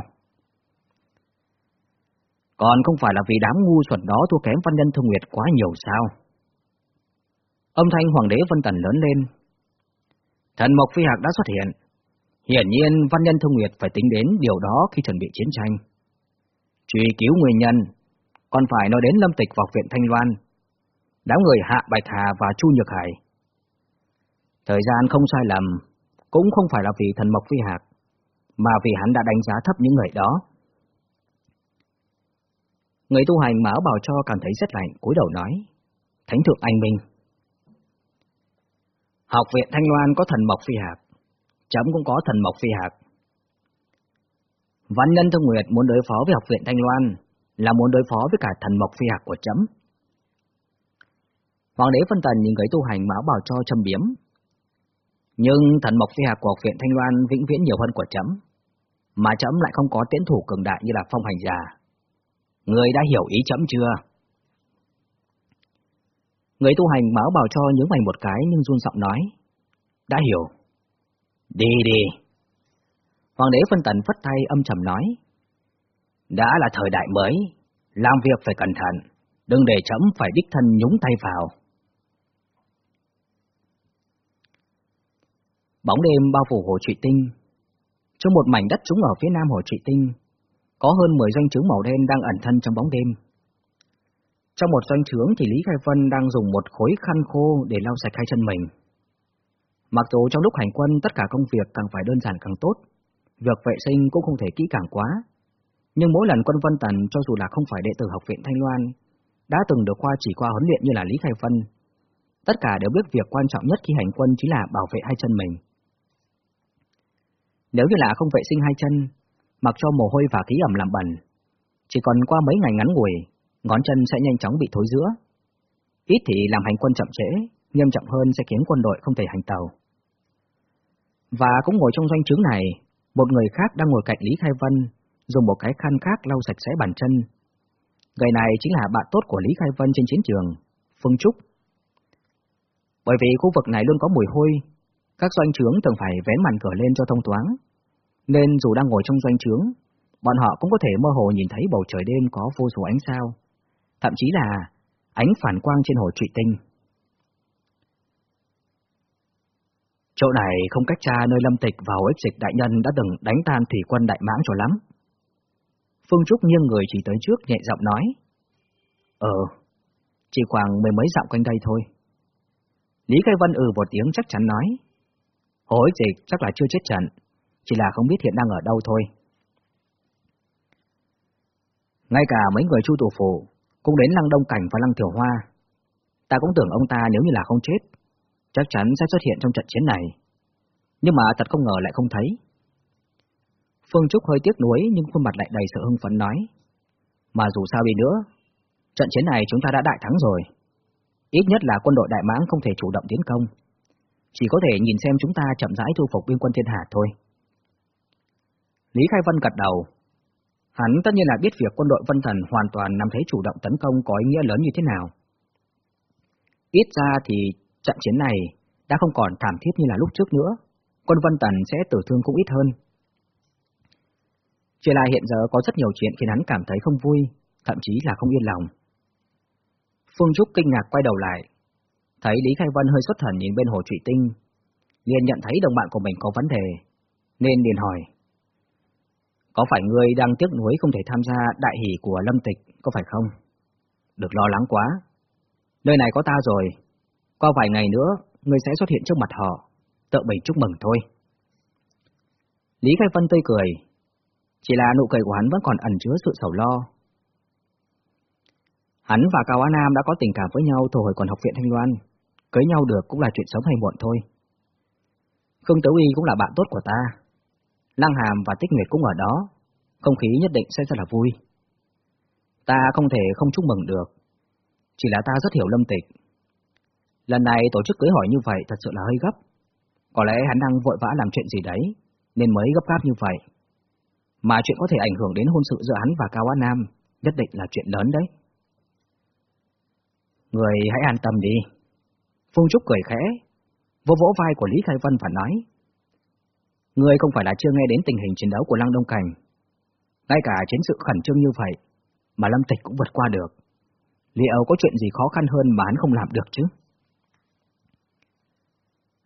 Còn không phải là vì đám ngu xuẩn đó thua kém Văn Nhân Thương Nguyệt quá nhiều sao? Âm thanh Hoàng đế Vân Tần lớn lên. Thần Mộc Phi Hạc đã xuất hiện. Hiển nhiên Văn Nhân Thông Nguyệt phải tính đến điều đó khi chuẩn bị chiến tranh. Truy cứu nguyên nhân, còn phải nói đến Lâm Tịch học viện Thanh Loan, đám người Hạ Bạch Hà và Chu Nhược Hải. Thời gian không sai lầm, cũng không phải là vì thần Mộc Phi Hạc, mà vì hắn đã đánh giá thấp những người đó. Người tu hành mà áo bào cho cảm thấy rất lạnh, cúi đầu nói, Thánh thượng anh minh. Học viện Thanh Loan có thần Mộc Phi Hạc, chấm cũng có thần Mộc Phi Hạc. Văn nhân thông Nguyệt muốn đối phó với học viện Thanh Loan là muốn đối phó với cả thần Mộc Phi Hạc của chấm. Hoàng đế phân tần nhìn người tu hành mão bảo cho châm biếm. Nhưng thần Mộc Phi Hạc của học viện Thanh Loan vĩnh viễn nhiều hơn của chấm, mà chấm lại không có tiến thủ cường đại như là phong hành già. Người đã hiểu ý chấm chưa? Người tu hành máu bảo cho nhướng mày một cái nhưng run giọng nói. Đã hiểu. Đi đi. Hoàng đế phân tần phất tay âm trầm nói. Đã là thời đại mới, làm việc phải cẩn thận, đừng để chấm phải đích thân nhúng tay vào. Bóng đêm bao phủ hồ Trị tinh. Trong một mảnh đất trúng ở phía nam hồ Trị tinh, có hơn 10 doanh trướng màu đen đang ẩn thân trong bóng đêm. Trong một doanh trướng thì Lý Khai Vân đang dùng một khối khăn khô để lau sạch hai chân mình. Mặc dù trong lúc hành quân tất cả công việc càng phải đơn giản càng tốt, việc vệ sinh cũng không thể kỹ càng quá. Nhưng mỗi lần quân Vân Tần cho dù là không phải đệ tử học viện Thanh Loan, đã từng được qua chỉ qua huấn luyện như là Lý Khai Vân, tất cả đều biết việc quan trọng nhất khi hành quân chính là bảo vệ hai chân mình. Nếu như là không vệ sinh hai chân, mặc cho mồ hôi và khí ẩm làm bẩn, chỉ còn qua mấy ngày ngắn ngủi, ngón chân sẽ nhanh chóng bị thối rữa. Ít thì làm hành quân chậm trễ, nghiêm trọng hơn sẽ khiến quân đội không thể hành tàu. Và cũng ngồi trong doanh trướng này, một người khác đang ngồi cạnh Lý Khai Vân, dùng một cái khăn khác lau sạch sẽ bàn chân. Người này chính là bạn tốt của Lý Khai Vân trên chiến trường, Phương Trúc. Bởi vì khu vực này luôn có mùi hôi, các doanh trướng thường phải vén màn cửa lên cho thông thoáng, nên dù đang ngồi trong doanh trướng, bọn họ cũng có thể mơ hồ nhìn thấy bầu trời đêm có vô số ánh sao, thậm chí là ánh phản quang trên hồ trụy tinh. Chỗ này không cách xa nơi lâm tịch và ích dịch đại nhân đã từng đánh tan thủy quân đại mãng cho lắm. Phương Trúc nghiêng người chỉ tới trước nhẹ giọng nói. Ờ, chỉ khoảng mười mấy dặm quanh đây thôi. Lý Khai Vân ừ một tiếng chắc chắn nói. Hối dịch chắc là chưa chết trận, chỉ là không biết hiện đang ở đâu thôi. Ngay cả mấy người chu tù phủ cũng đến Lăng Đông Cảnh và Lăng Thiểu Hoa. Ta cũng tưởng ông ta nếu như là không chết, chắc chắn sẽ xuất hiện trong trận chiến này. Nhưng mà thật không ngờ lại không thấy. Phương Trúc hơi tiếc nuối nhưng khuôn mặt lại đầy sự hưng phấn nói. Mà dù sao đi nữa, trận chiến này chúng ta đã đại thắng rồi. Ít nhất là quân đội Đại Mãng không thể chủ động tiến công. Chỉ có thể nhìn xem chúng ta chậm rãi thu phục biên quân thiên hạ thôi. Lý Khai Vân gật đầu. Hắn tất nhiên là biết việc quân đội Vân Thần hoàn toàn nằm thấy chủ động tấn công có ý nghĩa lớn như thế nào. Ít ra thì trận chiến này đã không còn thảm thiết như là lúc trước nữa, quân Vân Tần sẽ tử thương cũng ít hơn. Chỉ là hiện giờ có rất nhiều chuyện khiến hắn cảm thấy không vui, thậm chí là không yên lòng. Phương Trúc kinh ngạc quay đầu lại, thấy Lý Khai Vân hơi xuất thần nhìn bên hồ trụy tinh, liền nhận thấy đồng bạn của mình có vấn đề, nên liền hỏi. Có phải ngươi đang tiếc nuối không thể tham gia đại hỷ của Lâm Tịch, có phải không? Được lo lắng quá. Nơi này có ta rồi. Qua vài ngày nữa, ngươi sẽ xuất hiện trước mặt họ. Tự mình chúc mừng thôi. Lý Khai Vân tươi cười. Chỉ là nụ cười của hắn vẫn còn ẩn chứa sự sầu lo. Hắn và Cao Á Nam đã có tình cảm với nhau từ hồi còn học viện Thanh Loan. Cưới nhau được cũng là chuyện sớm hay muộn thôi. Khương Tấu Y cũng là bạn tốt của ta, Lăng Hàm và Tích Nguyệt cũng ở đó, không khí nhất định sẽ rất là vui. Ta không thể không chúc mừng được, chỉ là ta rất hiểu Lâm Tịch. Lần này tổ chức cưới hỏi như vậy thật sự là hơi gấp. Có lẽ hắn đang vội vã làm chuyện gì đấy, nên mới gấp gáp như vậy. Mà chuyện có thể ảnh hưởng đến hôn sự giữa hắn và Cao Á Nam, nhất định là chuyện lớn đấy. Người hãy an tâm đi. Phương Trúc cười khẽ, vỗ vỗ vai của Lý Khai Vân và nói. người không phải là chưa nghe đến tình hình chiến đấu của Lăng Đông Cảnh. Ngay cả chiến sự khẩn trương như vậy, mà Lâm Tịch cũng vượt qua được. Liệu có chuyện gì khó khăn hơn mà hắn không làm được chứ?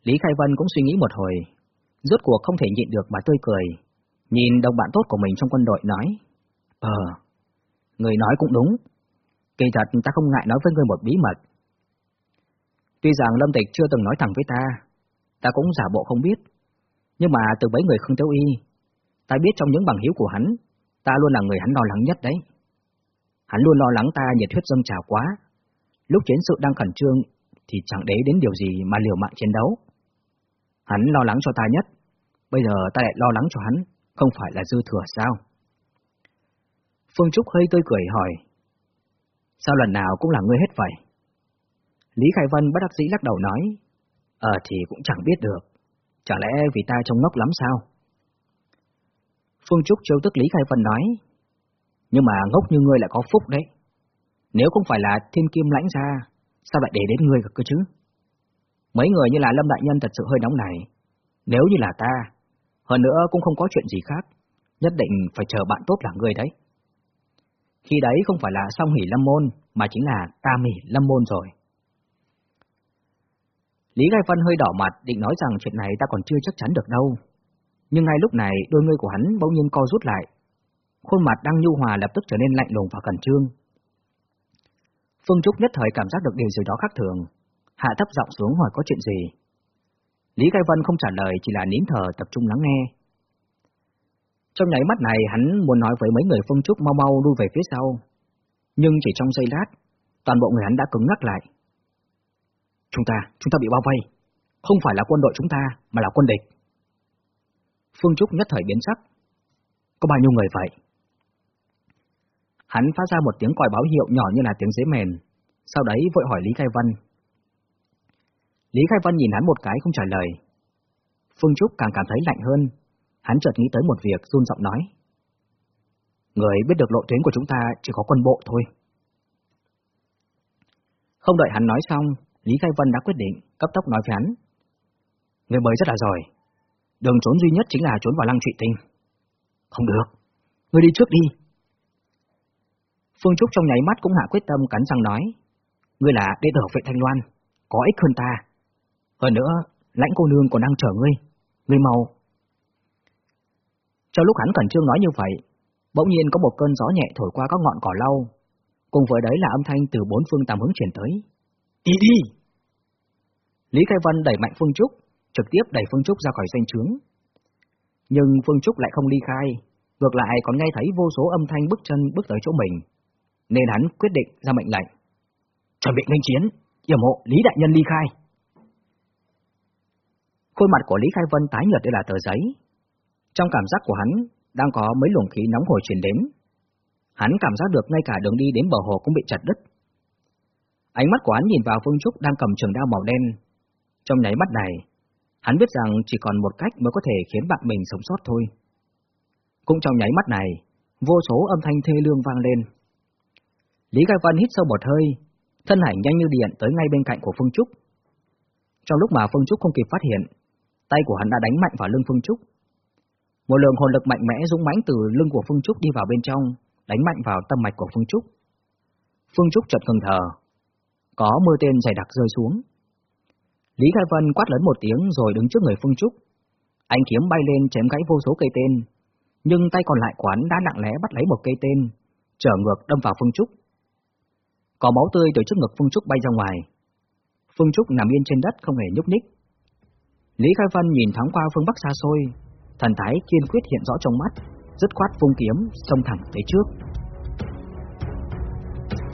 Lý Khai Vân cũng suy nghĩ một hồi, rốt cuộc không thể nhịn được mà tươi cười, nhìn đồng bạn tốt của mình trong quân đội nói, Ờ, người nói cũng đúng, kỳ thật ta không ngại nói với ngươi một bí mật. Tuy rằng Lâm Tịch chưa từng nói thẳng với ta, ta cũng giả bộ không biết, nhưng mà từ mấy người không tiêu Y, ta biết trong những bằng hiếu của hắn, ta luôn là người hắn lo lắng nhất đấy. Hắn luôn lo lắng ta nhiệt huyết dâng trào quá. Lúc chiến sự đang khẩn trương thì chẳng để đến điều gì mà liều mạng chiến đấu. Hắn lo lắng cho ta nhất, bây giờ ta lại lo lắng cho hắn, không phải là dư thừa sao? Phương Trúc hơi tươi cười hỏi, sao lần nào cũng là ngươi hết vậy? Lý Khai Vân bất đắc dĩ lắc đầu nói, ờ thì cũng chẳng biết được. Chả lẽ vì ta trông ngốc lắm sao? Phương Trúc trêu tức Lý Khai Vân nói, nhưng mà ngốc như ngươi lại có phúc đấy. Nếu không phải là thiên kim lãnh ra, sao lại để đến ngươi cơ chứ? Mấy người như là Lâm Đại Nhân thật sự hơi nóng này. Nếu như là ta, hơn nữa cũng không có chuyện gì khác, nhất định phải chờ bạn tốt là ngươi đấy. Khi đấy không phải là song hỷ lâm môn, mà chính là tam hỷ lâm môn rồi. Lý Gai văn hơi đỏ mặt định nói rằng chuyện này ta còn chưa chắc chắn được đâu. Nhưng ngay lúc này đôi ngươi của hắn bỗng nhiên co rút lại. Khuôn mặt đang nhu hòa lập tức trở nên lạnh lùng và cẩn trương. Phương Trúc nhất thời cảm giác được điều gì đó khác thường, hạ thấp giọng xuống hỏi có chuyện gì. Lý Khai Vân không trả lời chỉ là nín thở tập trung lắng nghe. Trong nháy mắt này hắn muốn nói với mấy người Phương Trúc mau mau lui về phía sau. Nhưng chỉ trong giây lát, toàn bộ người hắn đã cứng ngắc lại. Chúng ta, chúng ta bị bao vây. Không phải là quân đội chúng ta, mà là quân địch. Phương Trúc nhất thời biến sắc. Có bao nhiêu người vậy? Hắn phát ra một tiếng còi báo hiệu nhỏ như là tiếng dế mền, sau đấy vội hỏi Lý Khai Vân. Lý Khai Vân nhìn hắn một cái không trả lời. Phương Trúc càng cảm thấy lạnh hơn, hắn chợt nghĩ tới một việc run giọng nói. Người biết được lộ tuyến của chúng ta chỉ có quân bộ thôi. Không đợi hắn nói xong, Lý Khai Vân đã quyết định, cấp tốc nói với hắn. Người mới rất là giỏi. Đường trốn duy nhất chính là trốn vào lăng trụy tinh. Không được. Người đi trước đi. Phương Trúc trong nháy mắt cũng hạ quyết tâm cắn răng nói. Ngươi là đệ tử vệ Thanh Loan, có ích hơn ta. Hơn nữa, lãnh cô nương còn đang chờ ngươi. Ngươi mau. Trong lúc hắn cẩn trương nói như vậy, bỗng nhiên có một cơn gió nhẹ thổi qua các ngọn cỏ lau, cùng với đấy là âm thanh từ bốn phương tám hướng truyền tới. Đi đi! Lý Khai Vân đẩy mạnh Phương Trúc, trực tiếp đẩy Phương Trúc ra khỏi danh trướng. Nhưng Phương Trúc lại không ly khai, ngược lại còn nghe thấy vô số âm thanh bước chân bước tới chỗ mình, nên hắn quyết định ra mệnh lệnh. Chuẩn bị nghênh chiến, yểm hộ Lý Đại Nhân ly khai. Khuôn mặt của Lý Khai Vân tái nhợt như là tờ giấy. Trong cảm giác của hắn đang có mấy luồng khí nóng hổi truyền đến. Hắn cảm giác được ngay cả đường đi đến bờ hồ cũng bị chặt đứt. Ánh mắt của hắn nhìn vào Phương Trúc đang cầm trường đao màu đen. Trong nháy mắt này, hắn biết rằng chỉ còn một cách mới có thể khiến bạn mình sống sót thôi. Cũng trong nháy mắt này, vô số âm thanh thê lương vang lên. Lý Khai Vân hít sâu một hơi, thân ảnh nhanh như điện tới ngay bên cạnh của Phương Trúc. Trong lúc mà Phương Trúc không kịp phát hiện, tay của hắn đã đánh mạnh vào lưng Phương Trúc. Một lượng hồn lực mạnh mẽ dũng mãnh từ lưng của Phương Trúc đi vào bên trong, đánh mạnh vào tâm mạch của Phương Trúc. Phương Trúc chợt ngừng thở, có mưa tên dày đặc rơi xuống. Lý Khai Vân quát lớn một tiếng rồi đứng trước người Phương Trúc. Anh kiếm bay lên chém gãy vô số cây tên, nhưng tay còn lại quán đã nặng lẽ bắt lấy một cây tên, trở ngược đâm vào Phương Trúc. Có máu tươi từ trước ngực Phương Trúc bay ra ngoài. Phương Trúc nằm yên trên đất không hề nhúc nhích. Lý Khai Vân nhìn thoáng qua phương Bắc xa xôi, thần thái kiên quyết hiện rõ trong mắt, dứt khoát vung kiếm, xông thẳng tới trước.